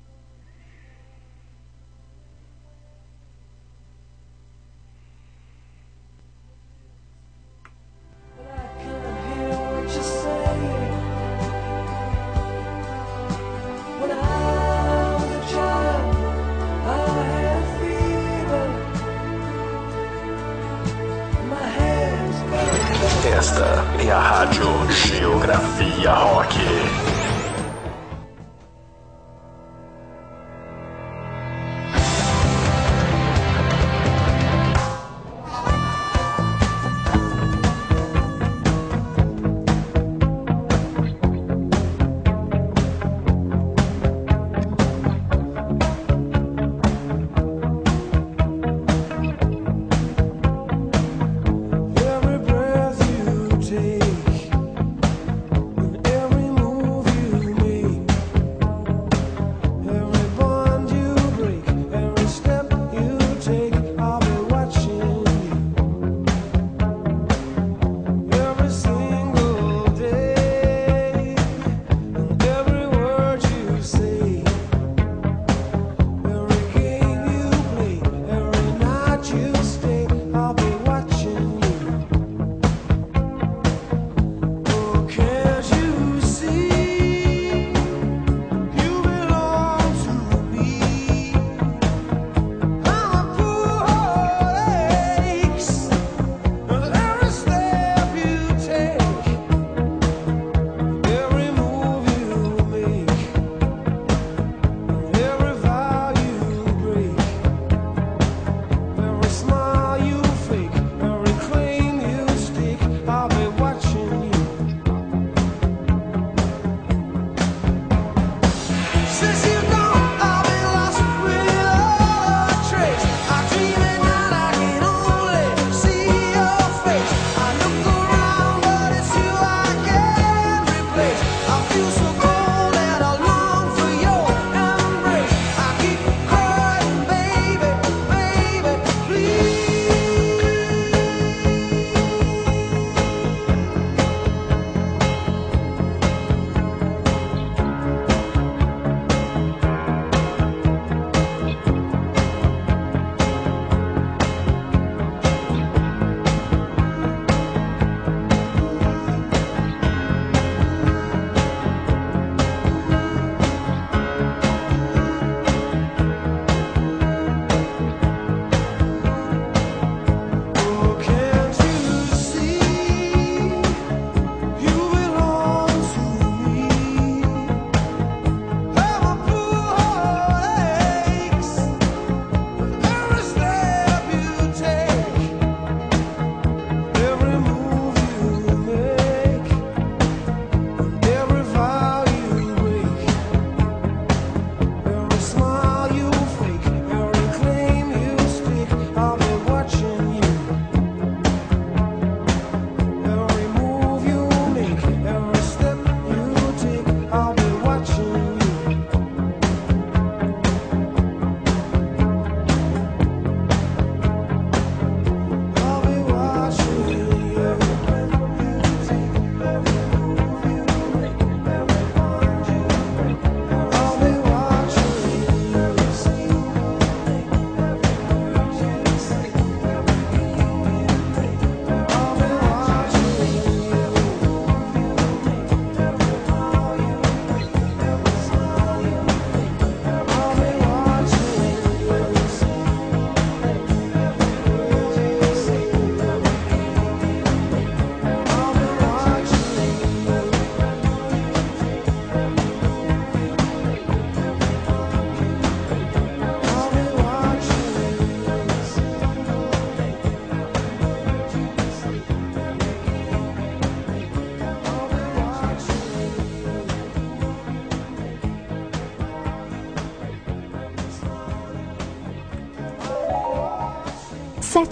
Speaker 3: Esta é a Rádio Geografia Rock.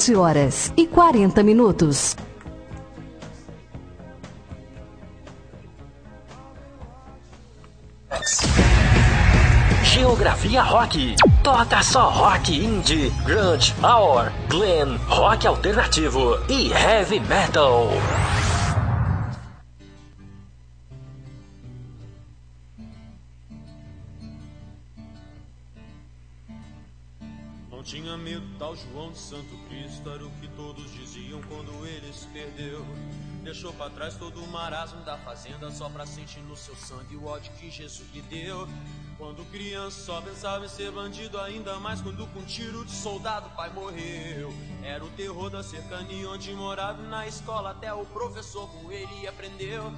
Speaker 2: 7 horas e 40 minutos.
Speaker 3: Geografia Rock. Toca só rock indie, grunge, power, glam, rock alternativo e heavy metal.
Speaker 17: Sangue o ódio que Jesus lhe deu. Quando criança só pensava em ser bandido, ainda mais quando com um tiro de soldado o pai morreu. Era o terror da cercania onde morava e na escola até o professor com ele aprendeu.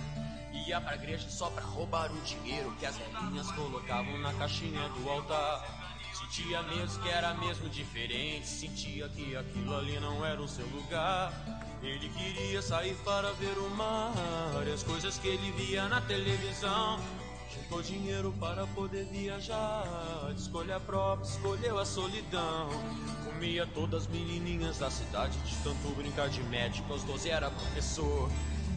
Speaker 17: Ia pra igreja só pra roubar o dinheiro que as velhinhas colocavam na caixinha do altar. Sentia mesmo que era mesmo diferente, sentia que aquilo ali não era o seu lugar. Ele queria sair para ver o mar e as coisas que ele via na televisão. Juntou dinheiro para poder viajar, escolha própria, escolheu a solidão. Comia todas as menininhas da cidade, de tanto brincar de médico, aos 12 era professor.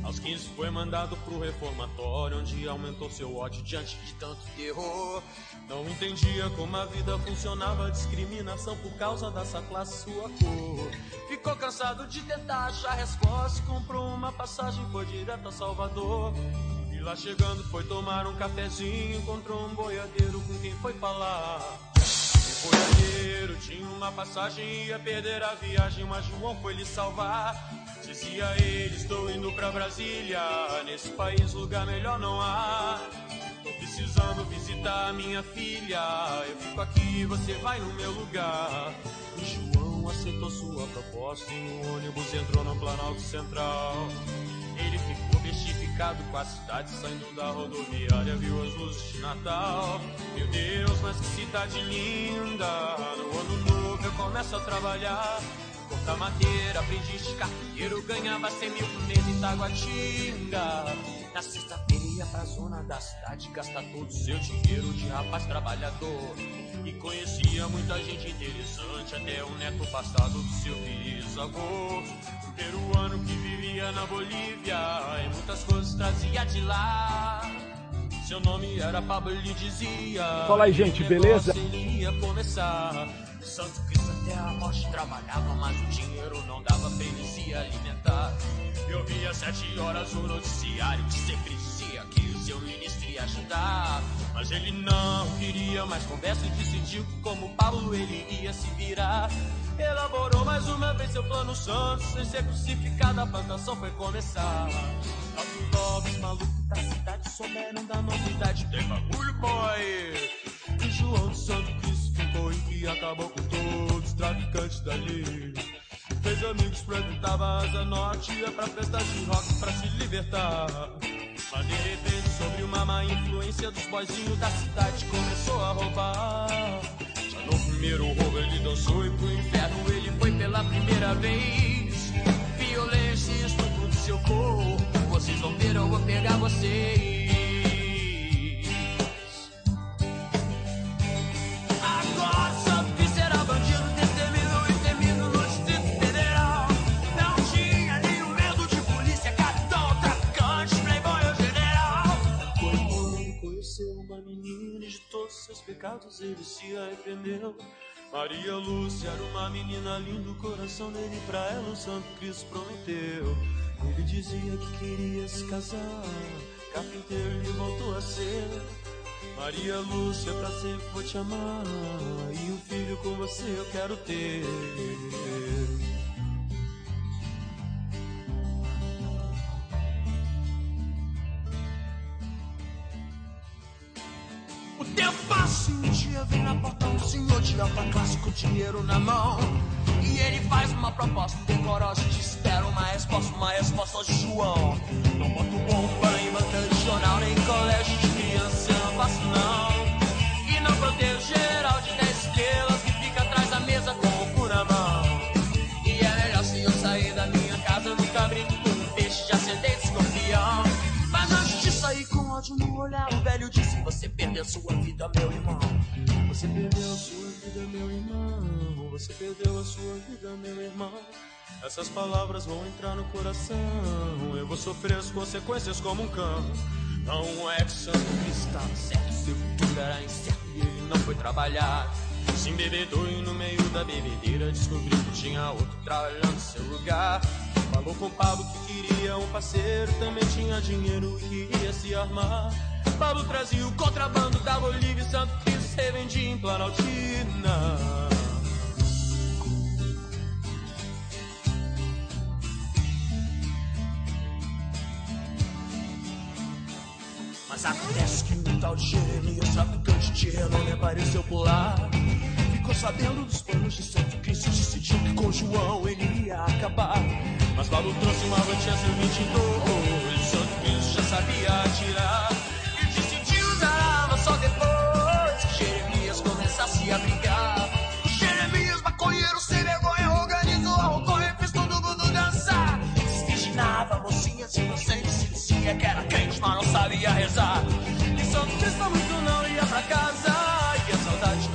Speaker 17: Aos 15 foi mandado pro reformatório, onde aumentou seu ódio diante de tanto terror. Não entendia como a vida funcionava, discriminação por causa dessa classe, sua cor. Ficou cansado de tentar achar resposta, comprou uma passagem, foi direto a Salvador. E lá chegando foi tomar um cafezinho, encontrou um boiadeiro com quem foi falar. O boiadeiro tinha uma passagem, ia perder a viagem, mas João foi lhe salvar. Dizia ele, estou indo pra Brasília, nesse país lugar melhor não há. Tô precisando visitar minha filha, eu fico aqui, você vai no meu lugar. E João aceitou sua proposta e o ônibus entrou no Planalto Central. Ele ficou bestificado com a cidade saindo da rodoviária, viu as luzes de Natal. Meu Deus, mas que cidade linda! No ano novo eu começo a trabalhar. Cortar madeira, aprendi de carteiro, ganhava 100 mil por mês em Taguatinga. Na sexta-feira ia pra zona da cidade, gastar todo o seu dinheiro de rapaz trabalhador. E conhecia muita gente interessante, até o neto passado do seu bisavô. Um peruano que vivia na Bolívia, e muitas coisas trazia de lá. Seu nome era Pablo, ele dizia.
Speaker 18: Fala aí, gente, beleza?
Speaker 17: negócio Ele ia começar. Santo Cristo até a morte trabalhava, mas o dinheiro não dava pra ele se alimentar. Eu via sete horas o noticiário que sempre dizia que o seu ministro ia ajudar. Mas ele não queria mais conversa e decidiu que como Paulo ele ia se virar. Elaborou mais uma vez seu plano santo, sem ser crucificado, a plantação foi começar. Logo logo os malucos da cidade souberam da novidade, tem bagulho boy. E João de Santo Cristo em que acabou com todos os traficantes dali. Fez amigos, frequentava a Asa Norte, ia pra festas de rock pra se libertar. Mas de repente, sobre uma má influência dos boizinhos da cidade, começou a roubar. Já no primeiro roubo ele dançou e pro inferno ele foi pela primeira vez. Violência e estupro do seu corpo, vocês vão ver, eu vou pegar vocês. Pecados ele se arrependeu. Maria Lúcia era uma menina linda, o coração dele pra ela o Santo Cristo prometeu. Ele dizia que queria se casar, carpinteiro ele voltou a ser. Maria Lúcia, pra sempre vou te amar. E um filho com você eu quero ter. O tempo passa e um dia vem na porta um senhor de alta classe com dinheiro na mão. E ele faz uma proposta decorosa te espera uma resposta, uma resposta de João. Não boto bomba em banca de jornal, nem colégio de faço não. E não protejo geral de 10 estrelas que fica atrás da mesa com o cu na mão. E é melhor se eu sair da minha casa, nunca brinco com um peixe de ascendente escorpião. Mas antes de sair com ódio no olhar, o velho disse: Você perdeu sua vida, meu irmão. Você perdeu sua vida, meu irmão. você perdeu a sua vida, meu irmão. Essas palavras vão entrar no coração. Eu vou sofrer as consequências como um cão. Não é Cristo estava certo, seu futuro era incerto e ele não foi trabalhar. Se embebedou e no meio da bebedeira descobriu que tinha outro trabalhando no seu lugar. Falou com Pablo que queria um parceiro, também tinha dinheiro e queria se armar. Pablo trazia o contrabando da Bolívia e Santo Cristo revendia em Planaltina. Mas acontece que um tal de Jeremias, traficante de renome, apareceu por lá. Ficou sabendo dos planos de Santo Cristo decidiu que com João ele ia acabar. Mas Pablo trouxe uma Manchester 22, Santo Cristo já sabia atirar. E decidiu usar a arma só depois que Jeremias começasse a brigar. O Jeremias, maconheiro sem vergonha, organizou a e fez todo mundo dançar. Desvirginava mocinhas inocentes dizia que era crente, mas não sabia rezar. E Santo Cristo muito não ia pra casa. E a saudade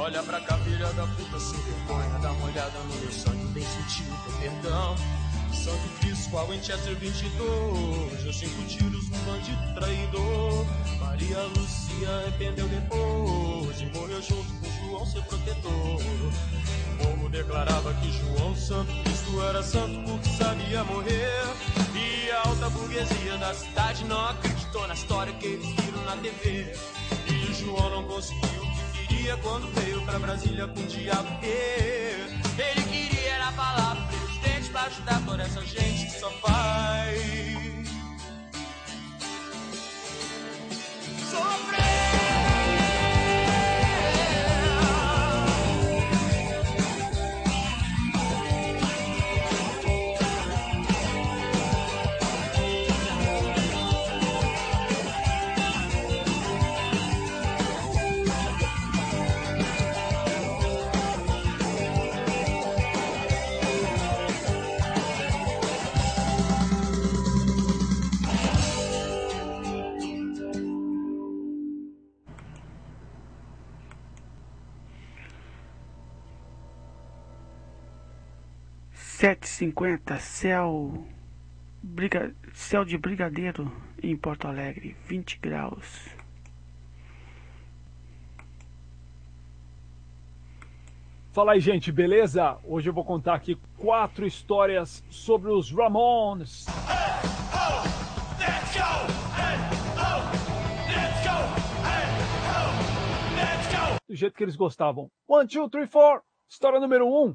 Speaker 17: Olha pra cá, filha da puta, sem vergonha, dá uma olhada no meu sangue, bem sentir o teu perdão. Santo Cristo, qual Winchester 22, já cinco tiros no bandido traidor. Maria Lucia arrependeu depois e morreu junto com João, seu protetor. O povo declarava que João Santo Cristo era santo porque sabia morrer. E a alta burguesia da cidade não acreditou na história que eles viram na TV. E o João não conseguiu dia quando veio pra Brasília com o diabo que ele queria era falar pro presidente pra ajudar toda essa gente que só faz
Speaker 1: sofrer. 750 céu briga, céu de brigadeiro em Porto Alegre, 20 graus.
Speaker 18: Fala aí, gente, beleza? Hoje eu vou contar aqui quatro histórias sobre os Ramones. Do jeito que eles gostavam. One, two, three, four. História número um,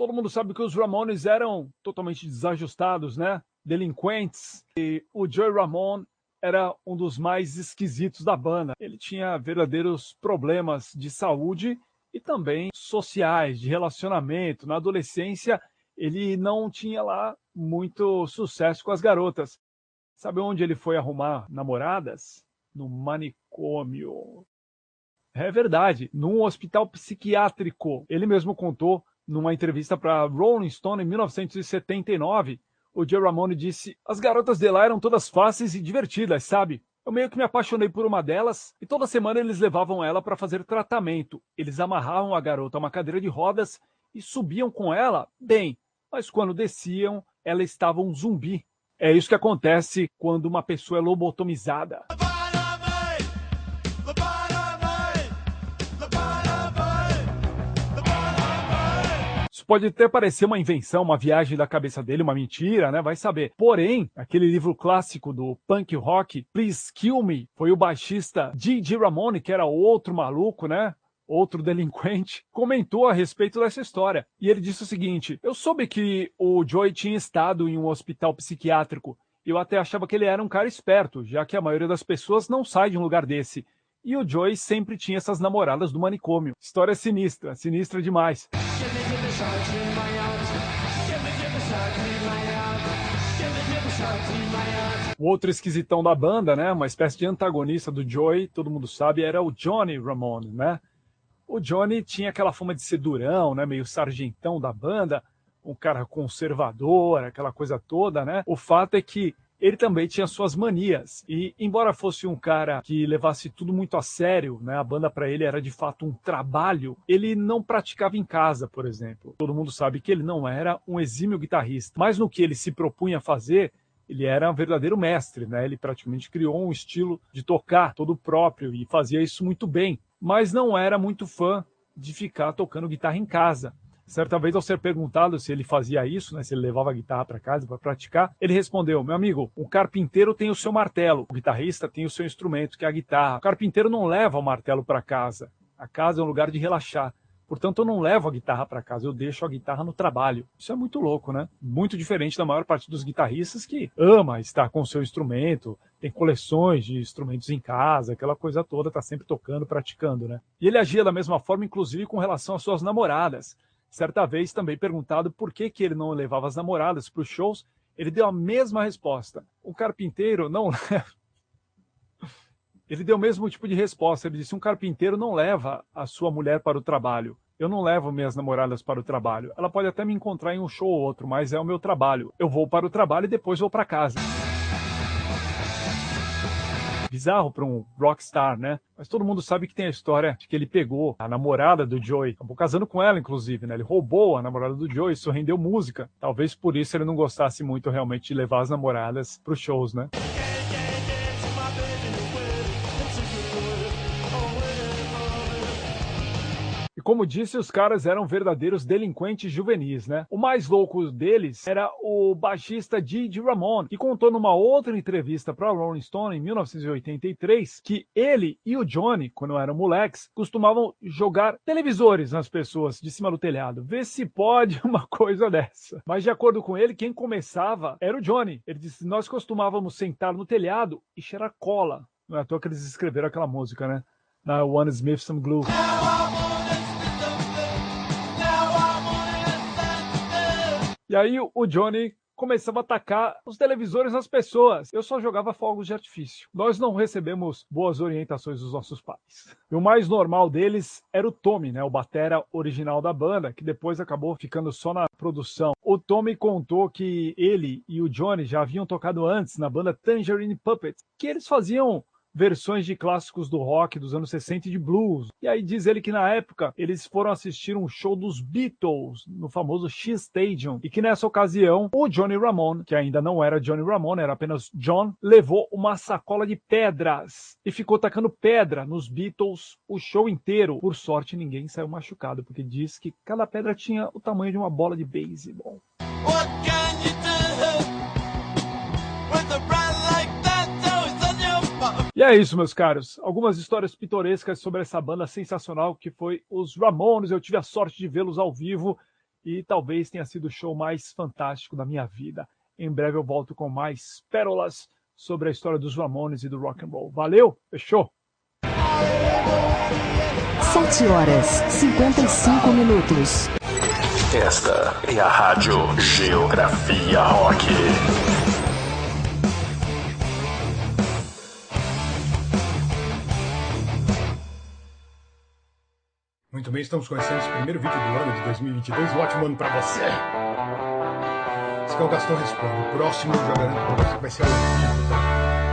Speaker 18: Todo mundo sabe que os Ramones eram totalmente desajustados, né? Delinquentes. E o Joey Ramone era um dos mais esquisitos da banda. Ele tinha verdadeiros problemas de saúde e também sociais, de relacionamento. Na adolescência, ele não tinha lá muito sucesso com as garotas. Sabe onde ele foi arrumar namoradas? No manicômio. É verdade, num hospital psiquiátrico. Ele mesmo contou numa entrevista para Rolling Stone em 1979 o Joe Ramone disse: As garotas de lá eram todas fáceis e divertidas, sabe? Eu meio que me apaixonei por uma delas e toda semana eles levavam ela para fazer tratamento. Eles amarravam a garota a uma cadeira de rodas e subiam com ela, bem, mas quando desciam, ela estava um zumbi. É isso que acontece quando uma pessoa é lobotomizada. Pode até parecer uma invenção, uma viagem da cabeça dele, uma mentira, né? Vai saber. Porém, aquele livro clássico do punk rock, Please Kill Me, foi o baixista Gigi Ramone, que era outro maluco, né? Outro delinquente, comentou a respeito dessa história. E ele disse o seguinte: Eu soube que o Joey tinha estado em um hospital psiquiátrico. Eu até achava que ele era um cara esperto, já que a maioria das pessoas não sai de um lugar desse. E o Joey sempre tinha essas namoradas do manicômio. História sinistra, sinistra demais. O outro esquisitão da banda, né? Uma espécie de antagonista do Joey, todo mundo sabe, era o Johnny Ramone, né? O Johnny tinha aquela fama de ser durão, né? Meio sargentão da banda, um cara conservador, aquela coisa toda, né? O fato é que ele também tinha suas manias. E, embora fosse um cara que levasse tudo muito a sério, né, a banda para ele era de fato um trabalho, ele não praticava em casa, por exemplo. Todo mundo sabe que ele não era um exímio guitarrista, mas no que ele se propunha a fazer, ele era um verdadeiro mestre, né? Ele praticamente criou um estilo de tocar todo próprio e fazia isso muito bem, mas não era muito fã de ficar tocando guitarra em casa. Certa vez, ao ser perguntado se ele fazia isso, né, se ele levava a guitarra para casa para praticar, ele respondeu: Meu amigo, o carpinteiro tem o seu martelo, o guitarrista tem o seu instrumento, que é a guitarra. O carpinteiro não leva o martelo para casa. A casa é um lugar de relaxar. Portanto, eu não levo a guitarra para casa, eu deixo a guitarra no trabalho. Isso é muito louco, né? Muito diferente da maior parte dos guitarristas que ama estar com o seu instrumento, tem coleções de instrumentos em casa, aquela coisa toda, tá sempre tocando, praticando, né? E ele agia da mesma forma, inclusive, com relação às suas namoradas. Certa vez, também perguntado por que, que ele não levava as namoradas para os shows, ele deu a mesma resposta. O carpinteiro não leva. Ele deu o mesmo tipo de resposta. Ele disse: um carpinteiro não leva a sua mulher para o trabalho. Eu não levo minhas namoradas para o trabalho. Ela pode até me encontrar em um show ou outro, mas é o meu trabalho. Eu vou para o trabalho e depois vou para casa bizarro para um rockstar, né? Mas todo mundo sabe que tem a história de que ele pegou a namorada do Joey, acabou casando com ela, inclusive, né? Ele roubou a namorada do Joey, isso rendeu música. Talvez por isso ele não gostasse muito realmente de levar as namoradas para os shows, né? E como disse, os caras eram verdadeiros delinquentes juvenis, né? O mais louco deles era o baixista Didi Ramone, que contou numa outra entrevista para Rolling Stone em 1983 que ele e o Johnny, quando eram moleques, costumavam jogar televisores nas pessoas de cima do telhado. Vê se pode uma coisa dessa. Mas de acordo com ele, quem começava era o Johnny. Ele disse: Nós costumávamos sentar no telhado e cheirar cola. Não é à toa que eles escreveram aquela música, né? Na One Smith Some Glue. E aí o Johnny começava a atacar os televisores nas pessoas. Eu só jogava fogos de artifício. Nós não recebemos boas orientações dos nossos pais. E o mais normal deles era o Tommy, né, o batera original da banda, que depois acabou ficando só na produção. O Tommy contou que ele e o Johnny já haviam tocado antes na banda Tangerine Puppets, que eles faziam versões de clássicos do rock dos anos 60 e de blues. E aí diz ele que na época eles foram assistir um show dos Beatles no famoso X Stadium e que nessa ocasião o Johnny Ramone, que ainda não era Johnny Ramone, era apenas John, levou uma sacola de pedras e ficou tacando pedra nos Beatles o show inteiro. Por sorte ninguém saiu machucado, porque diz que cada pedra tinha o tamanho de uma bola de beisebol. E é isso, meus caros. Algumas histórias pitorescas sobre essa banda sensacional que foi os Ramones. Eu tive a sorte de vê-los ao vivo e talvez tenha sido o show mais fantástico da minha vida. Em breve eu volto com mais pérolas sobre a história dos Ramones e do rock and roll. Valeu, fechou?
Speaker 2: 7 horas 55 minutos.
Speaker 8: Esta é a Rádio Geografia Rock.
Speaker 19: Muito bem, estamos começando esse primeiro vídeo do ano de 2022. Um ótimo ano pra você! Esse aqui é o Gastão Responde. O próximo, eu já garanto você que vai ser tá?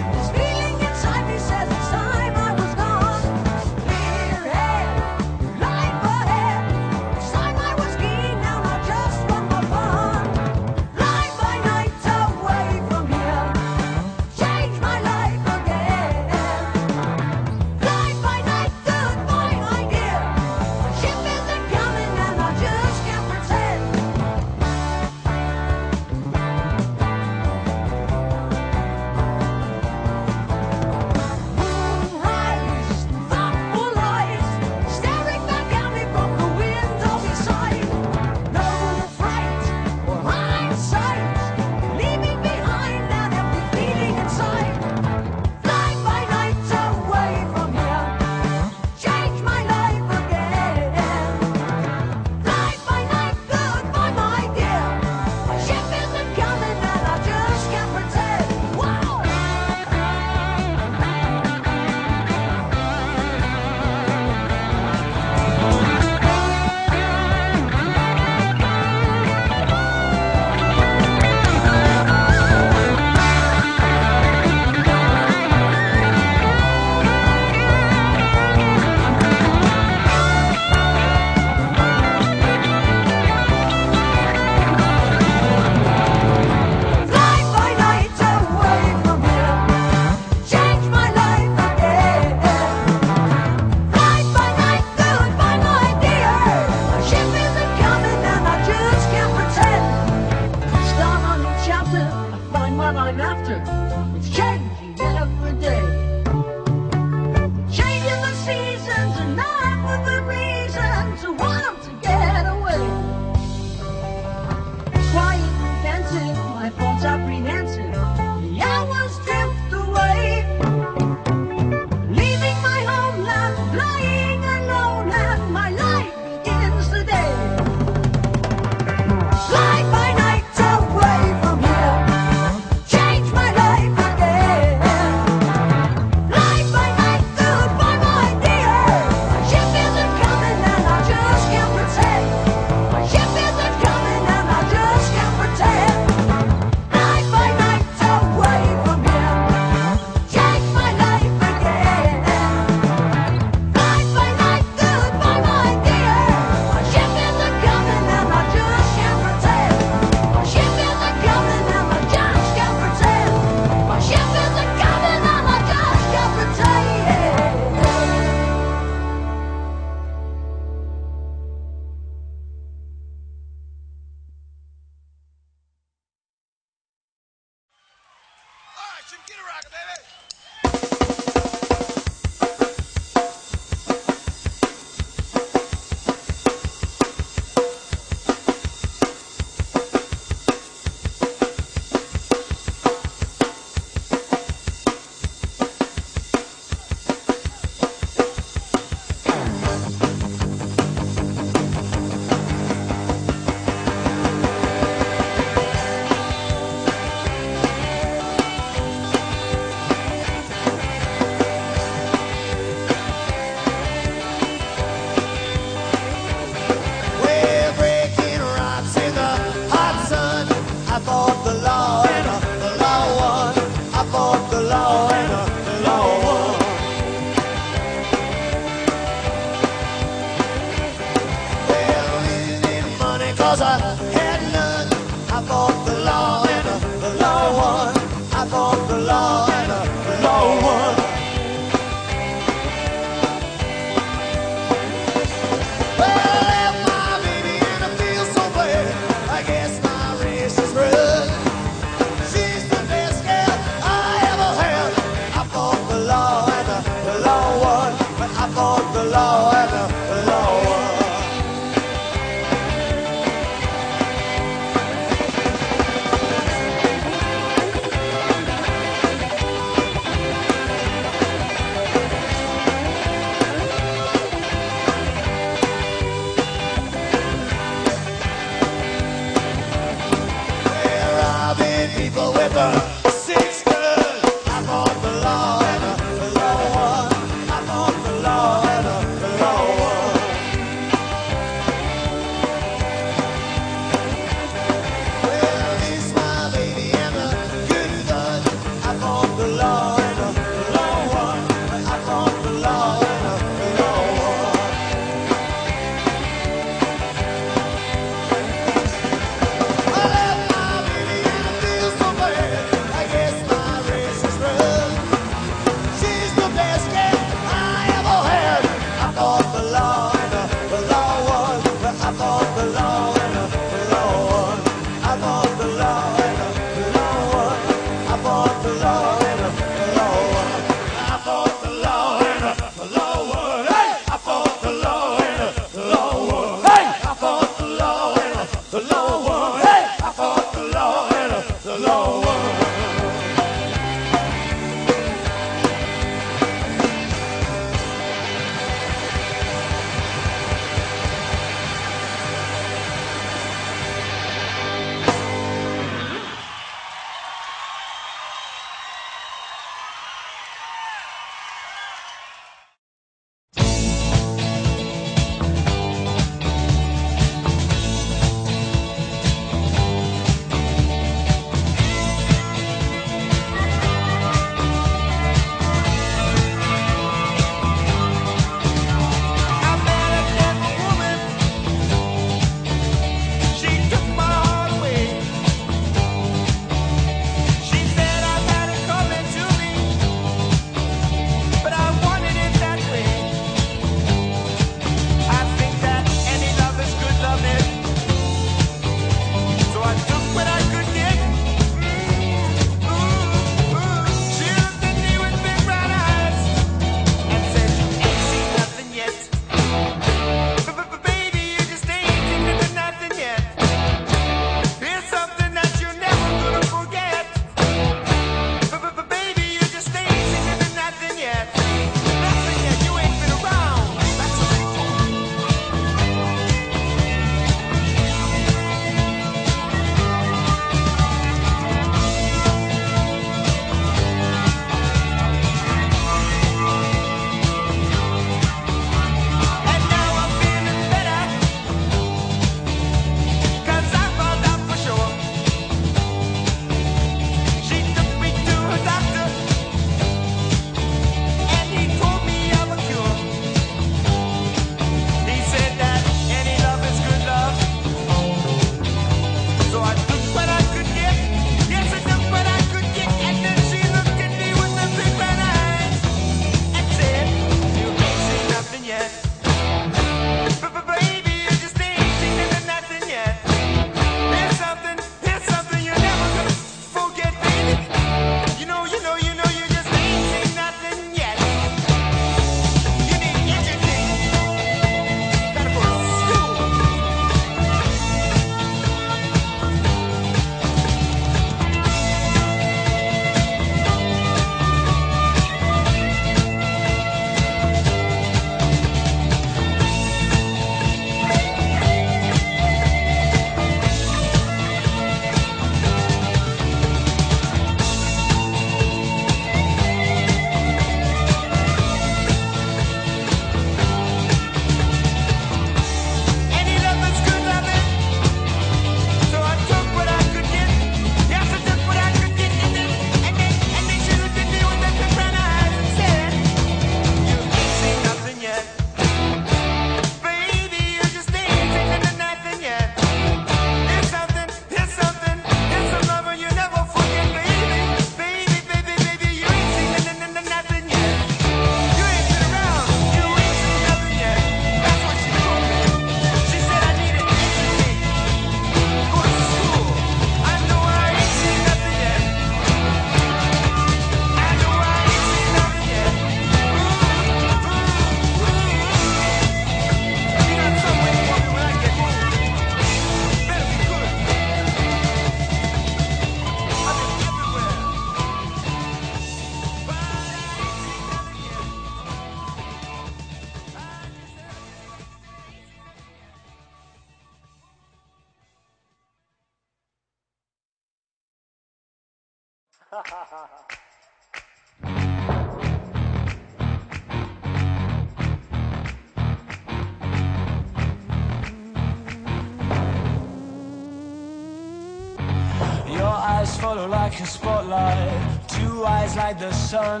Speaker 20: Like the sun.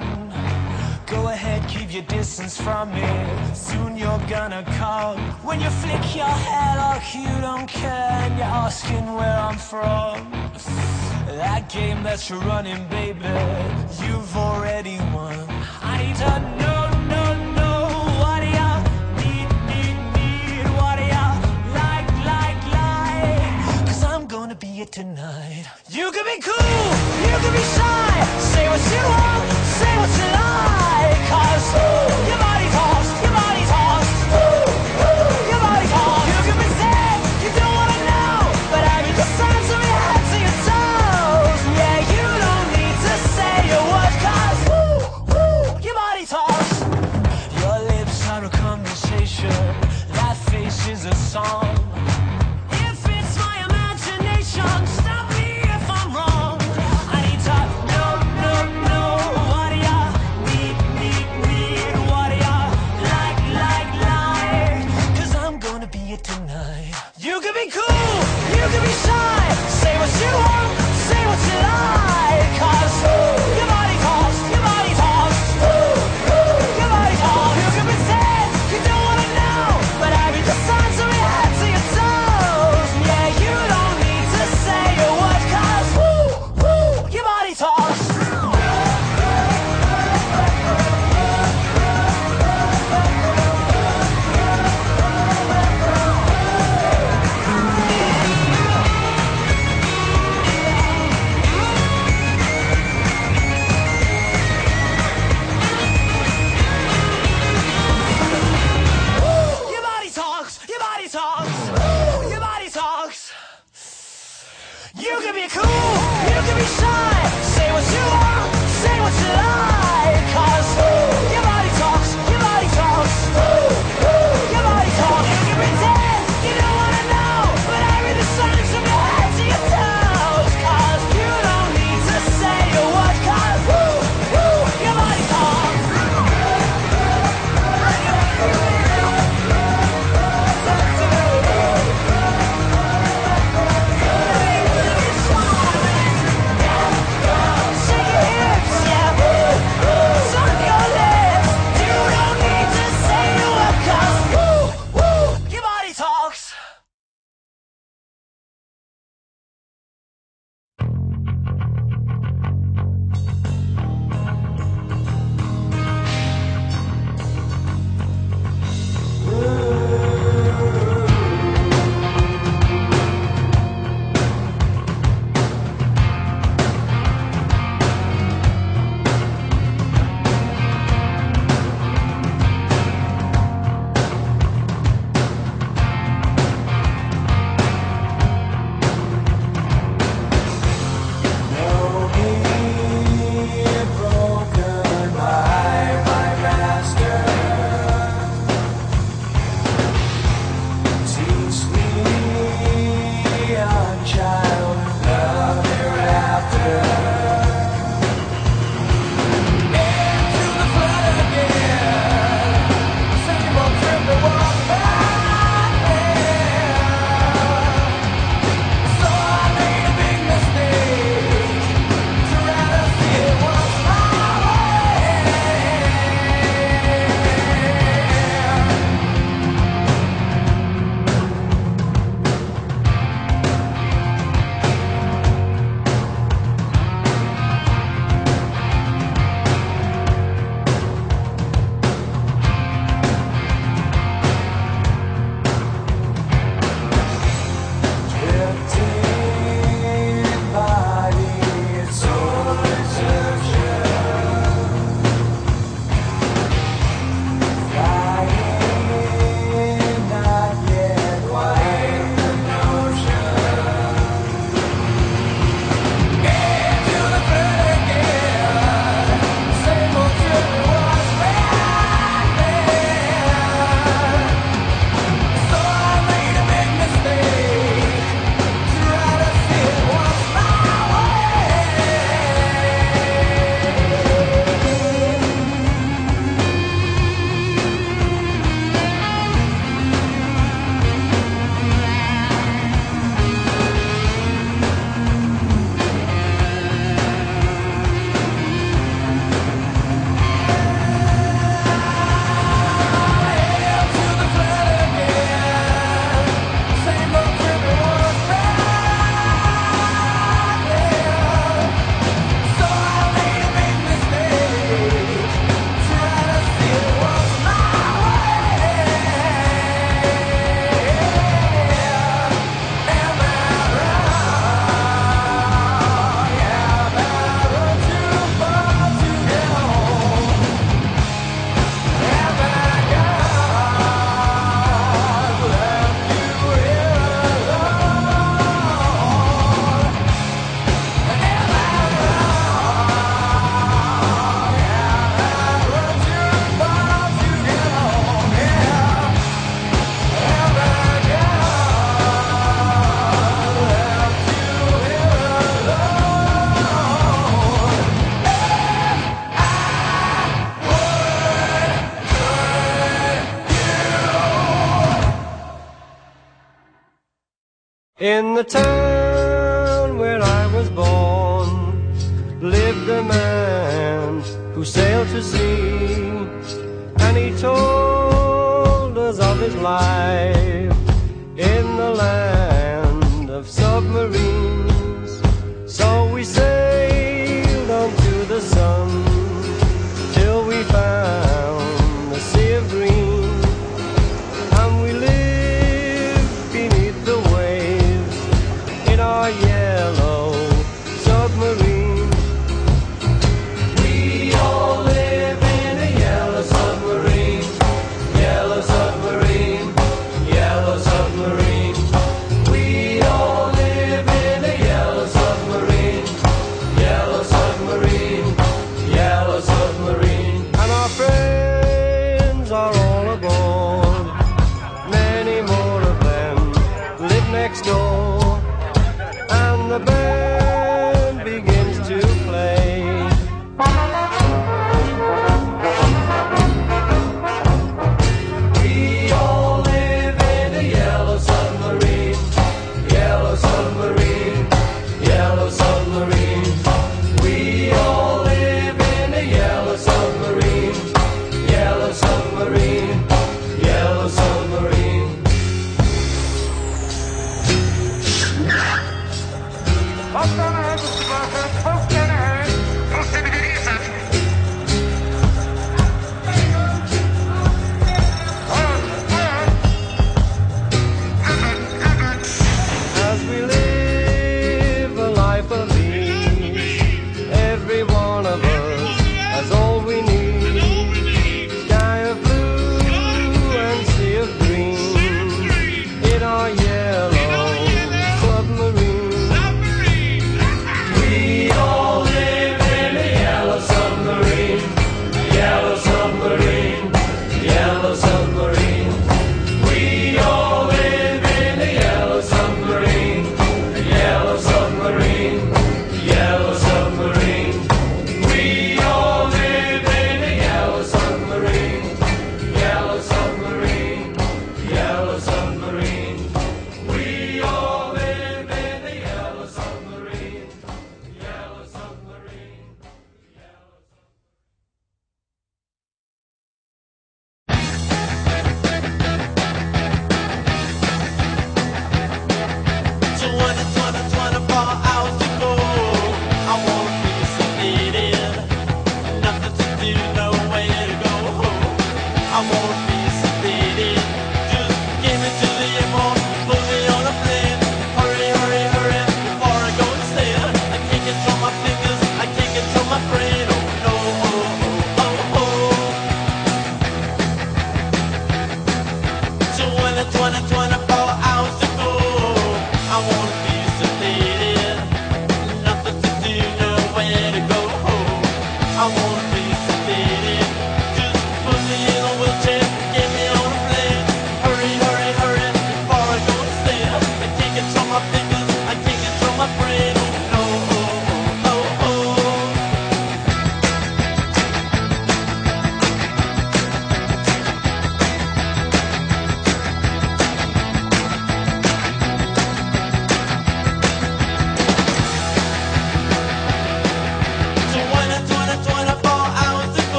Speaker 20: Go ahead, keep your distance from me. Soon you're gonna come. When you flick your hair like you don't care, and you're asking where I'm from. That game that you're running, baby, you've already won. I need to know, know, know what do ya need, need, need? What do ya like, like, like? Cause I'm gonna be it tonight. You can be cool, you can be shy. Say what you want, say what you like. Cause ooh, your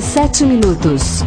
Speaker 21: 17 minutos.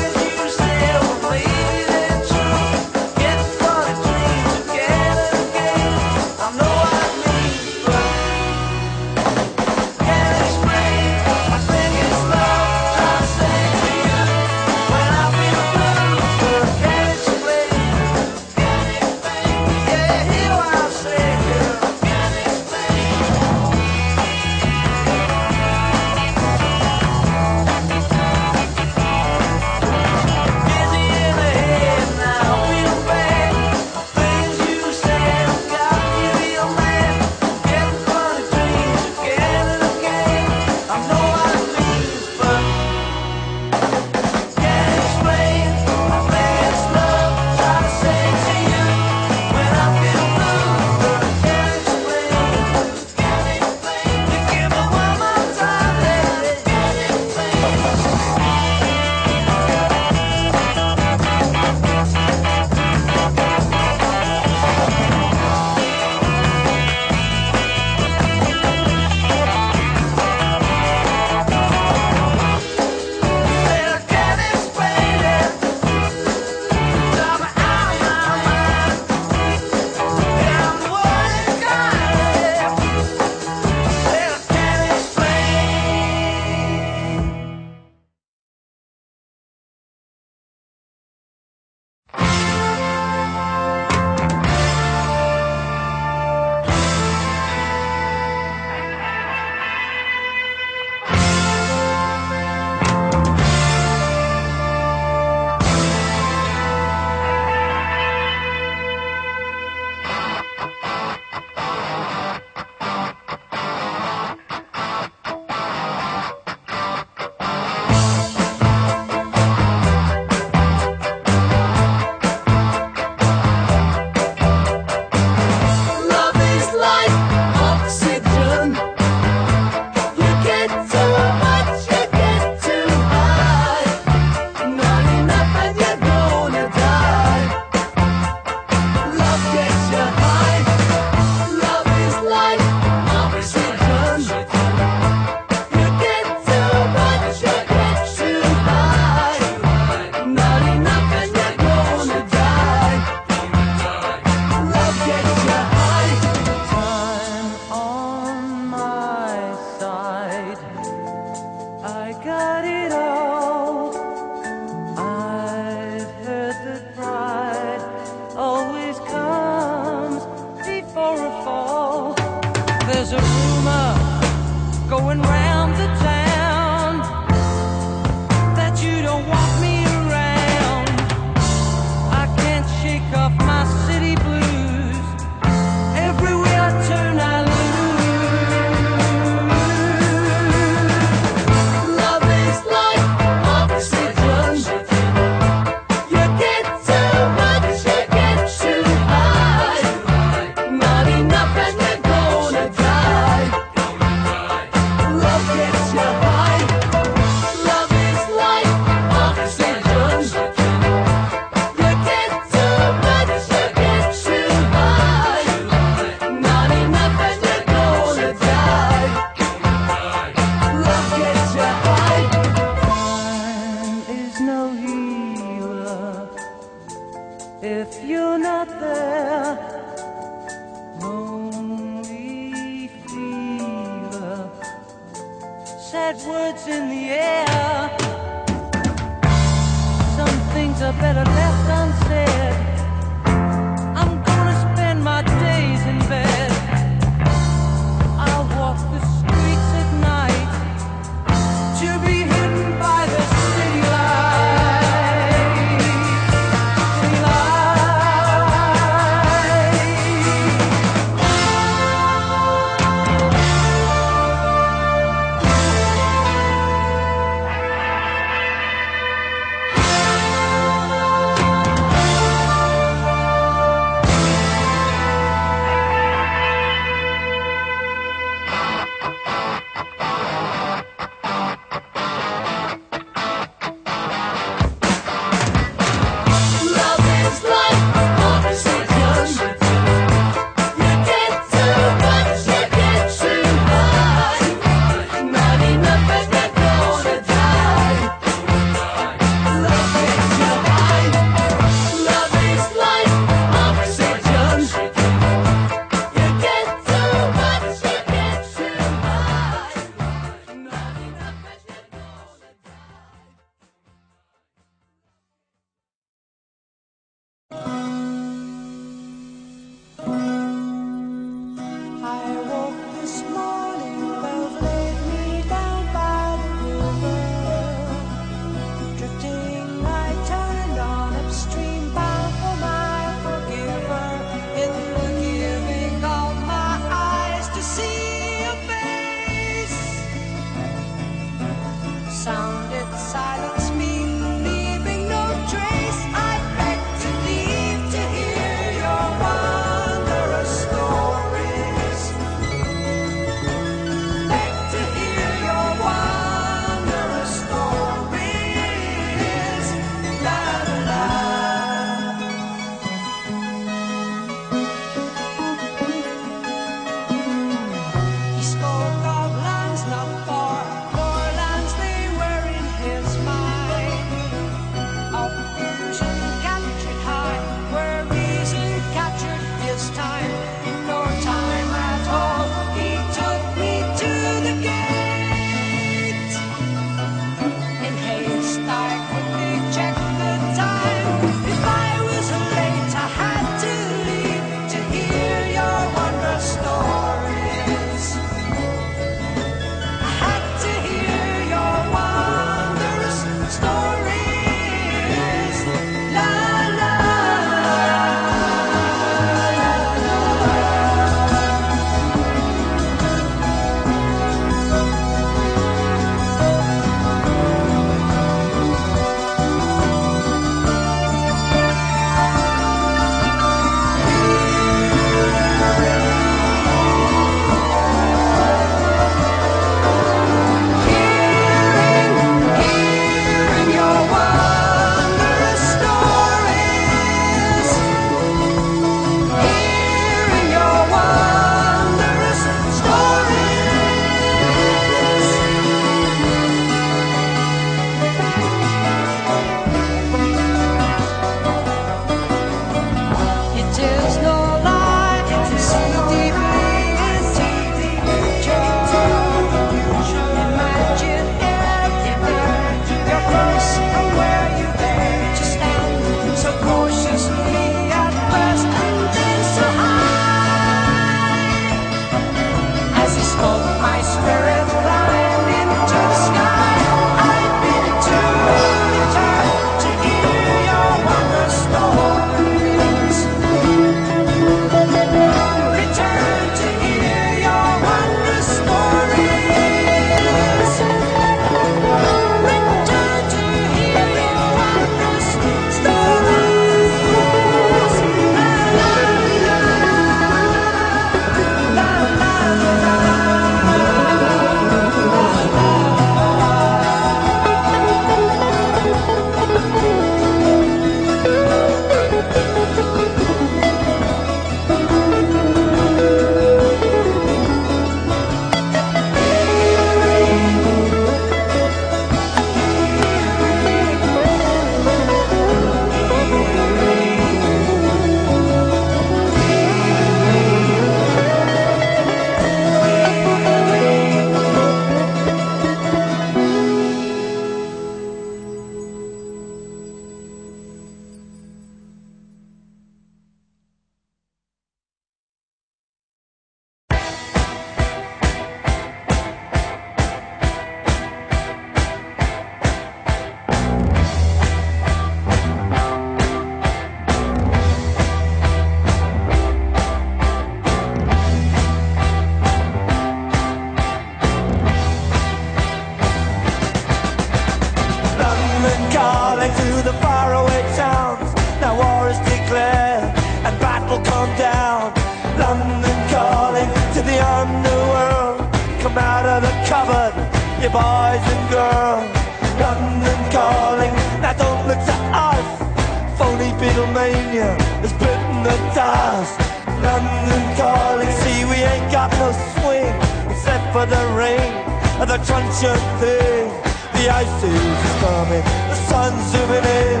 Speaker 22: For the rain and the truncheon thing. The ice is coming, the sun's zooming in.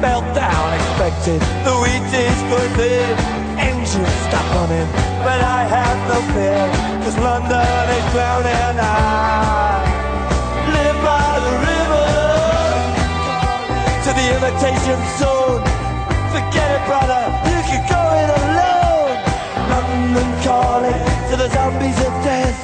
Speaker 22: Meltdown expected, the wheat is going thin. Engines stop running, but I have no fear, cause London is drowning. I live by the river to the imitation zone. Forget it, brother, you can go it alone. London calling to the zombies of death.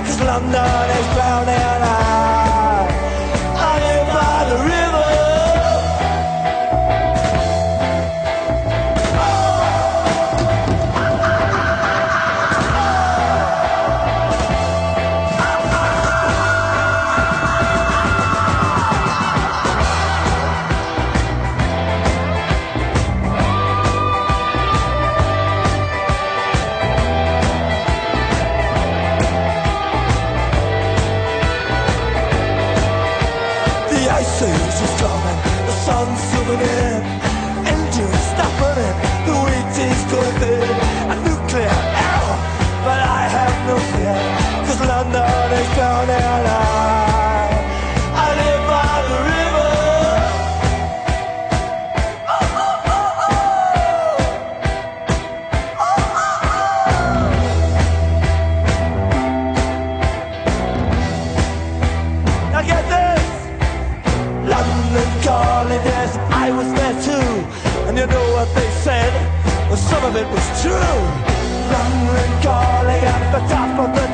Speaker 22: London is drowning. I, the top of the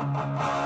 Speaker 19: Bye.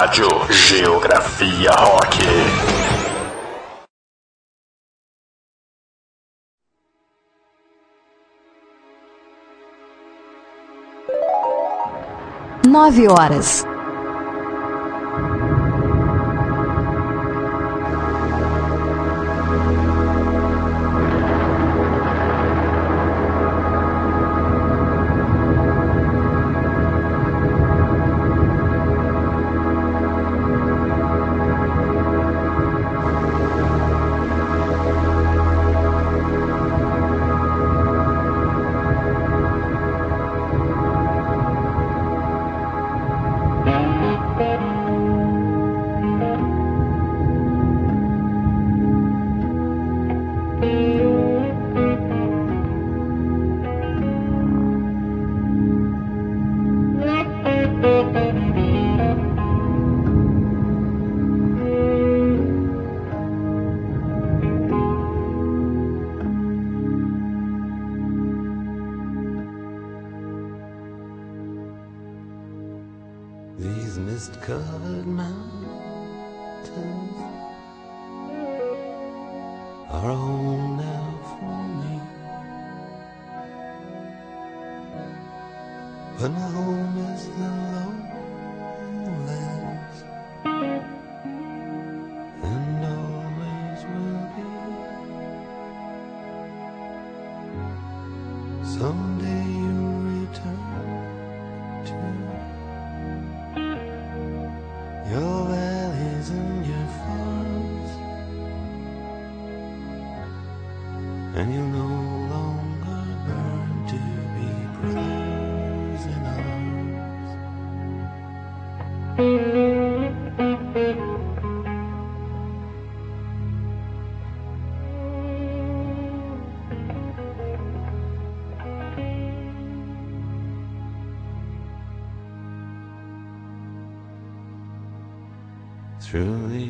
Speaker 19: Rádio Geografia Rock.
Speaker 2: Nove horas.
Speaker 23: Someday you return.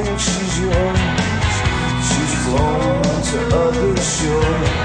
Speaker 23: Thinks she's yours. She's flown to other shores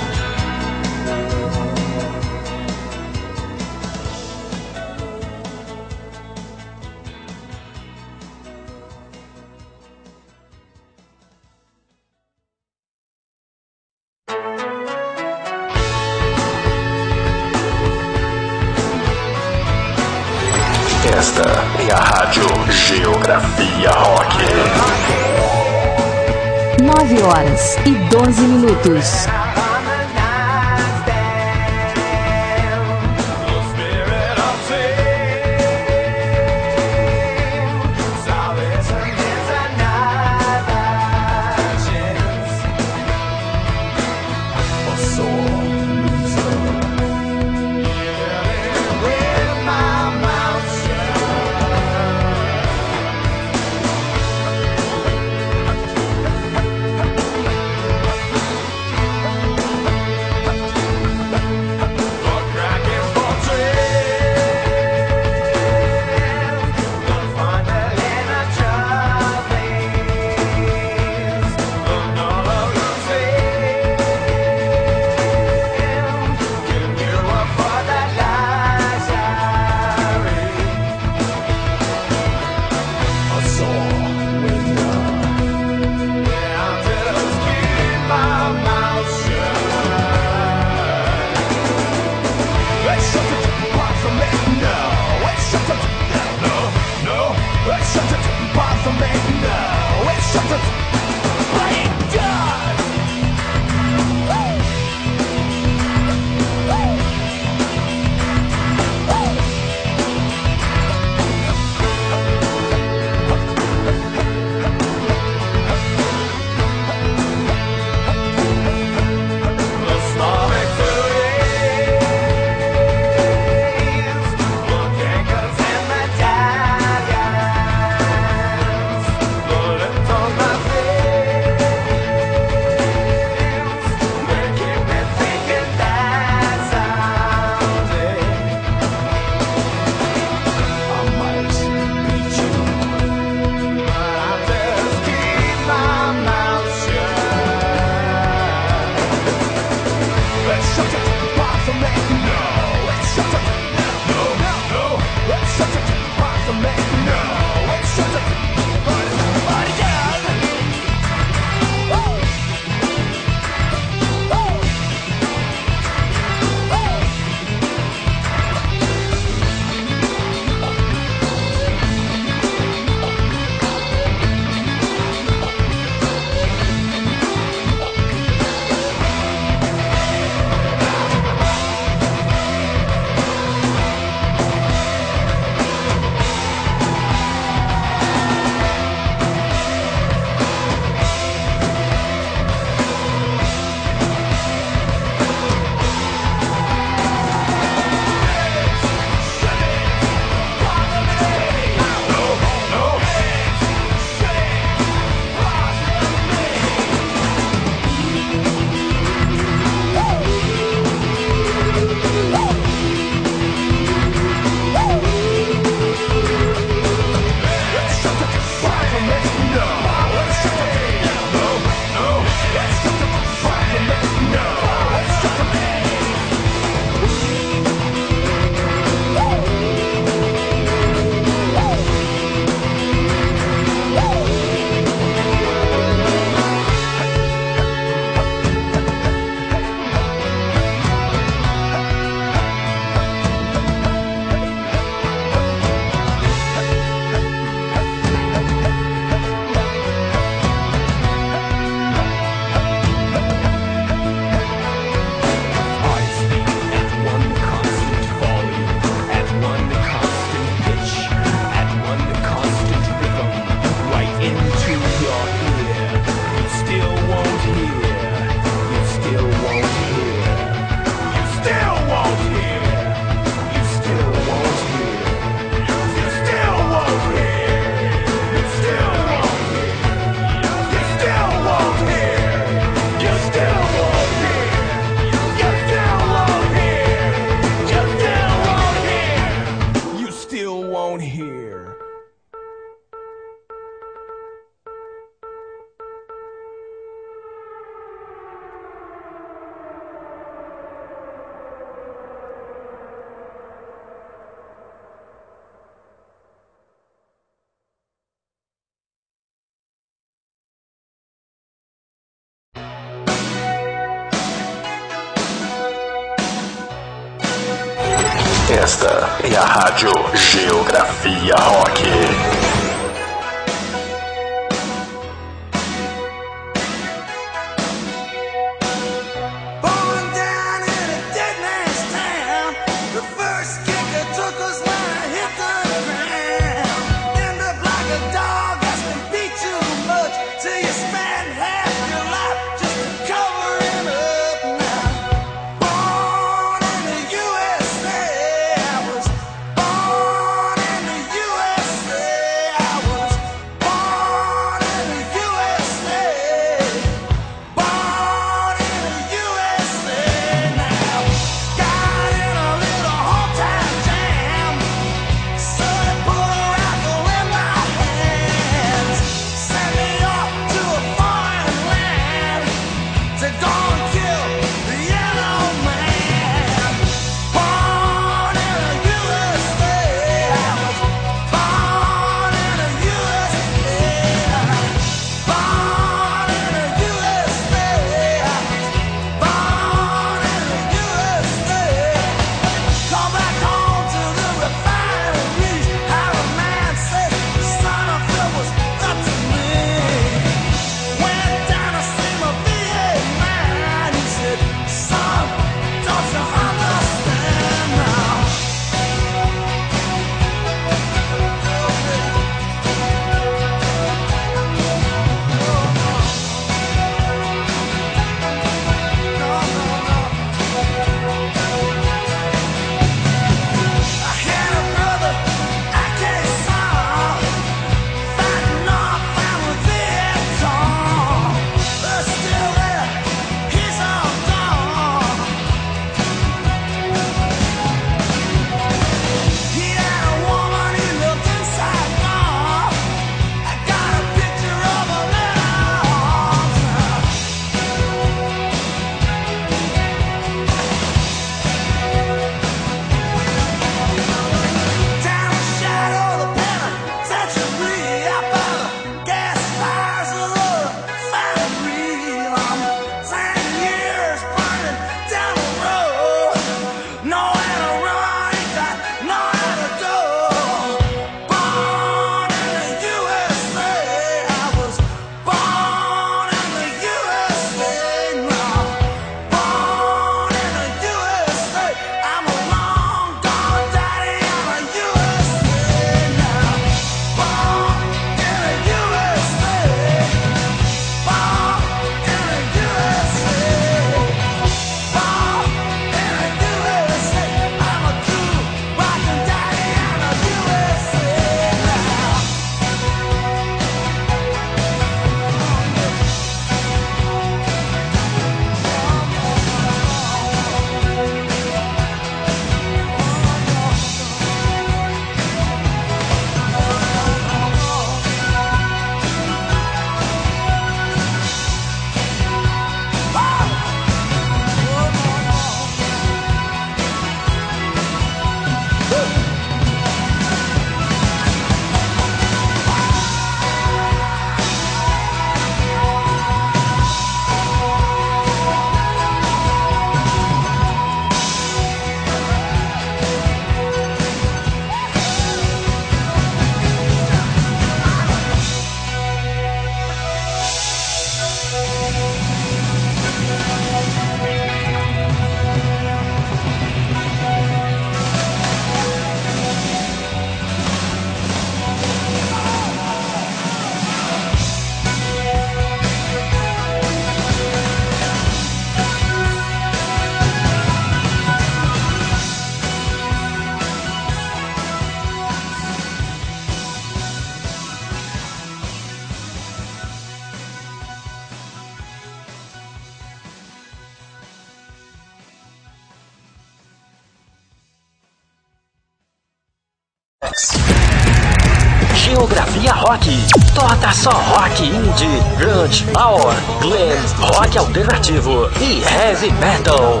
Speaker 24: power, glam, rock alternativo e heavy metal.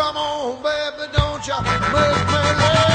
Speaker 22: Come on, baby, don't you make me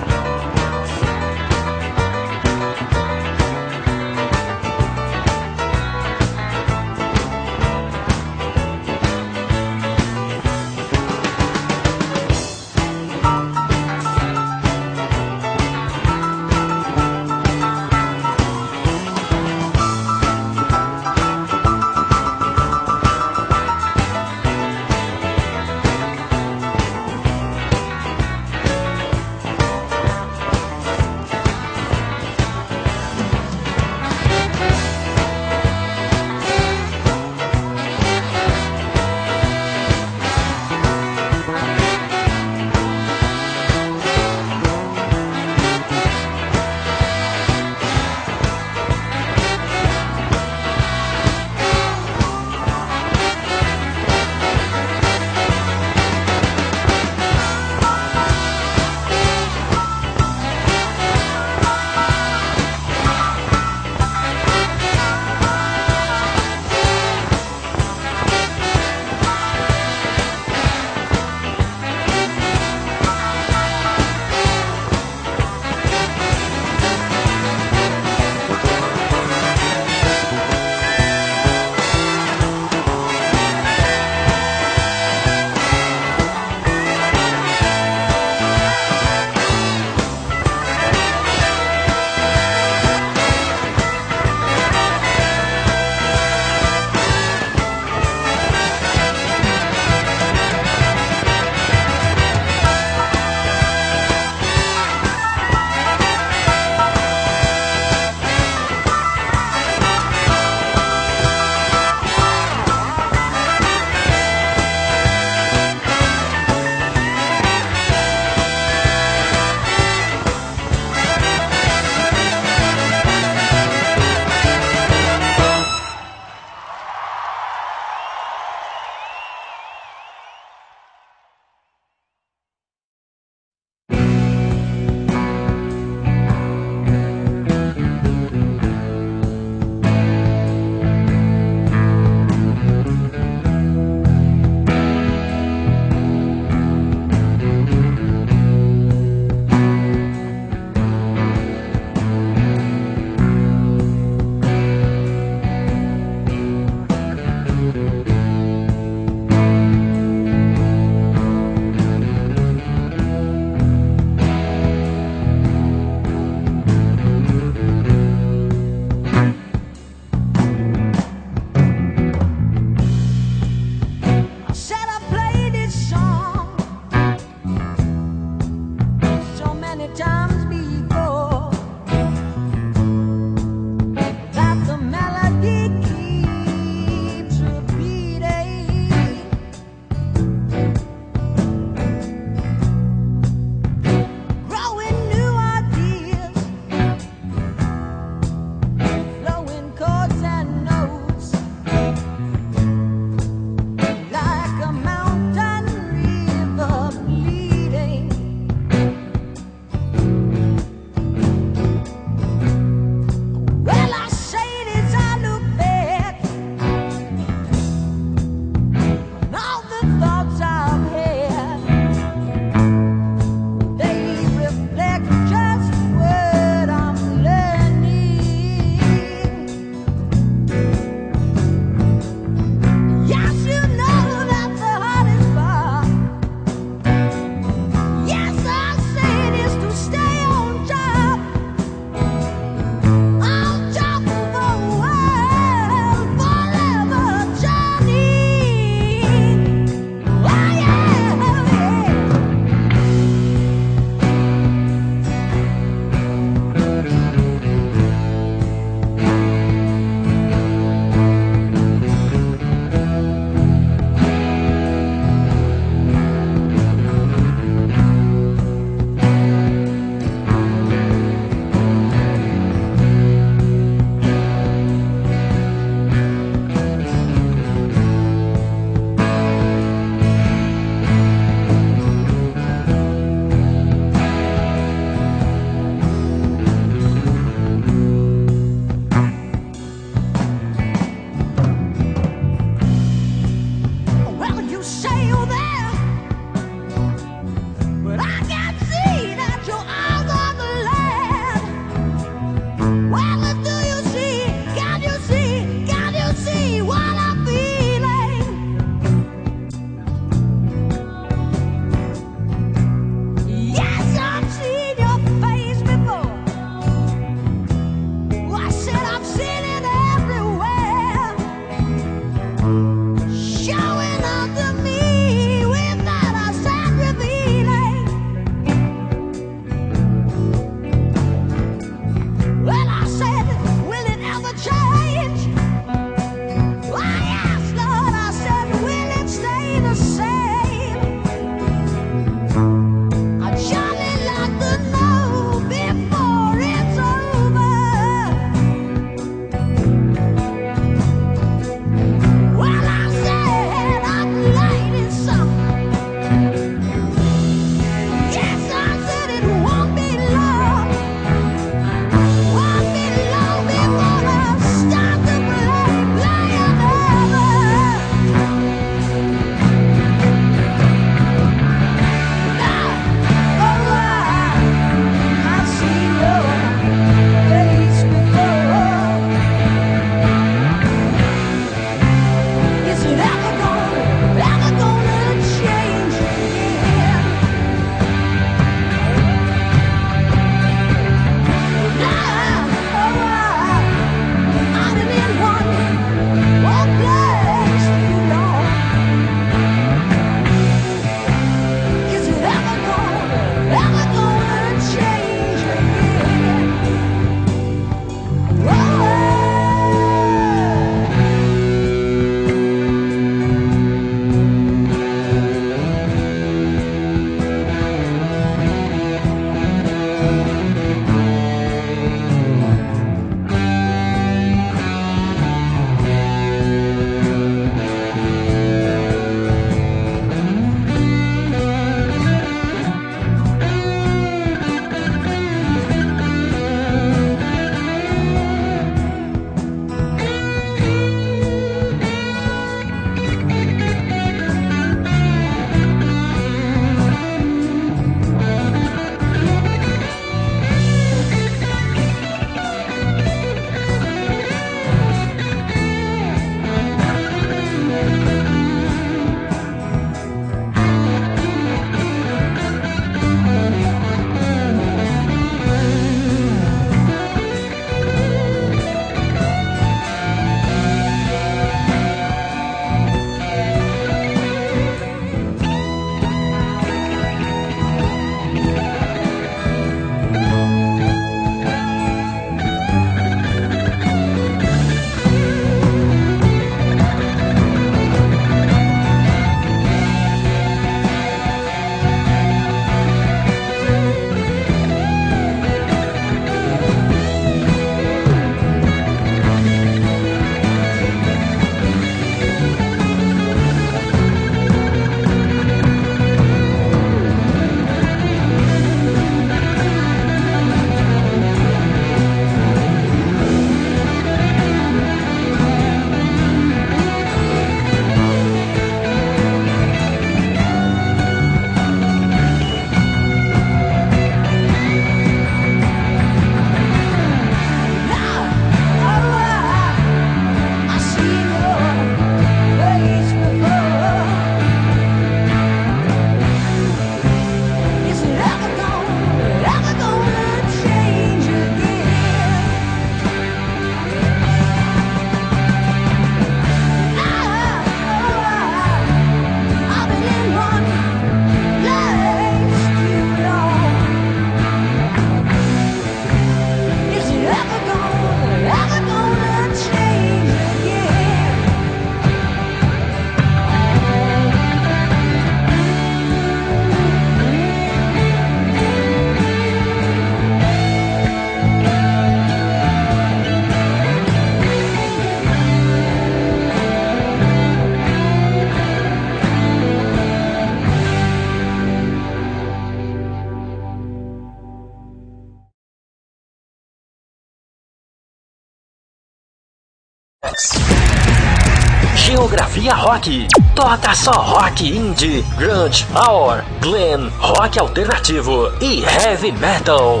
Speaker 8: Geografia Rock. Toca só rock indie, grunge, power, glam, rock alternativo e heavy metal.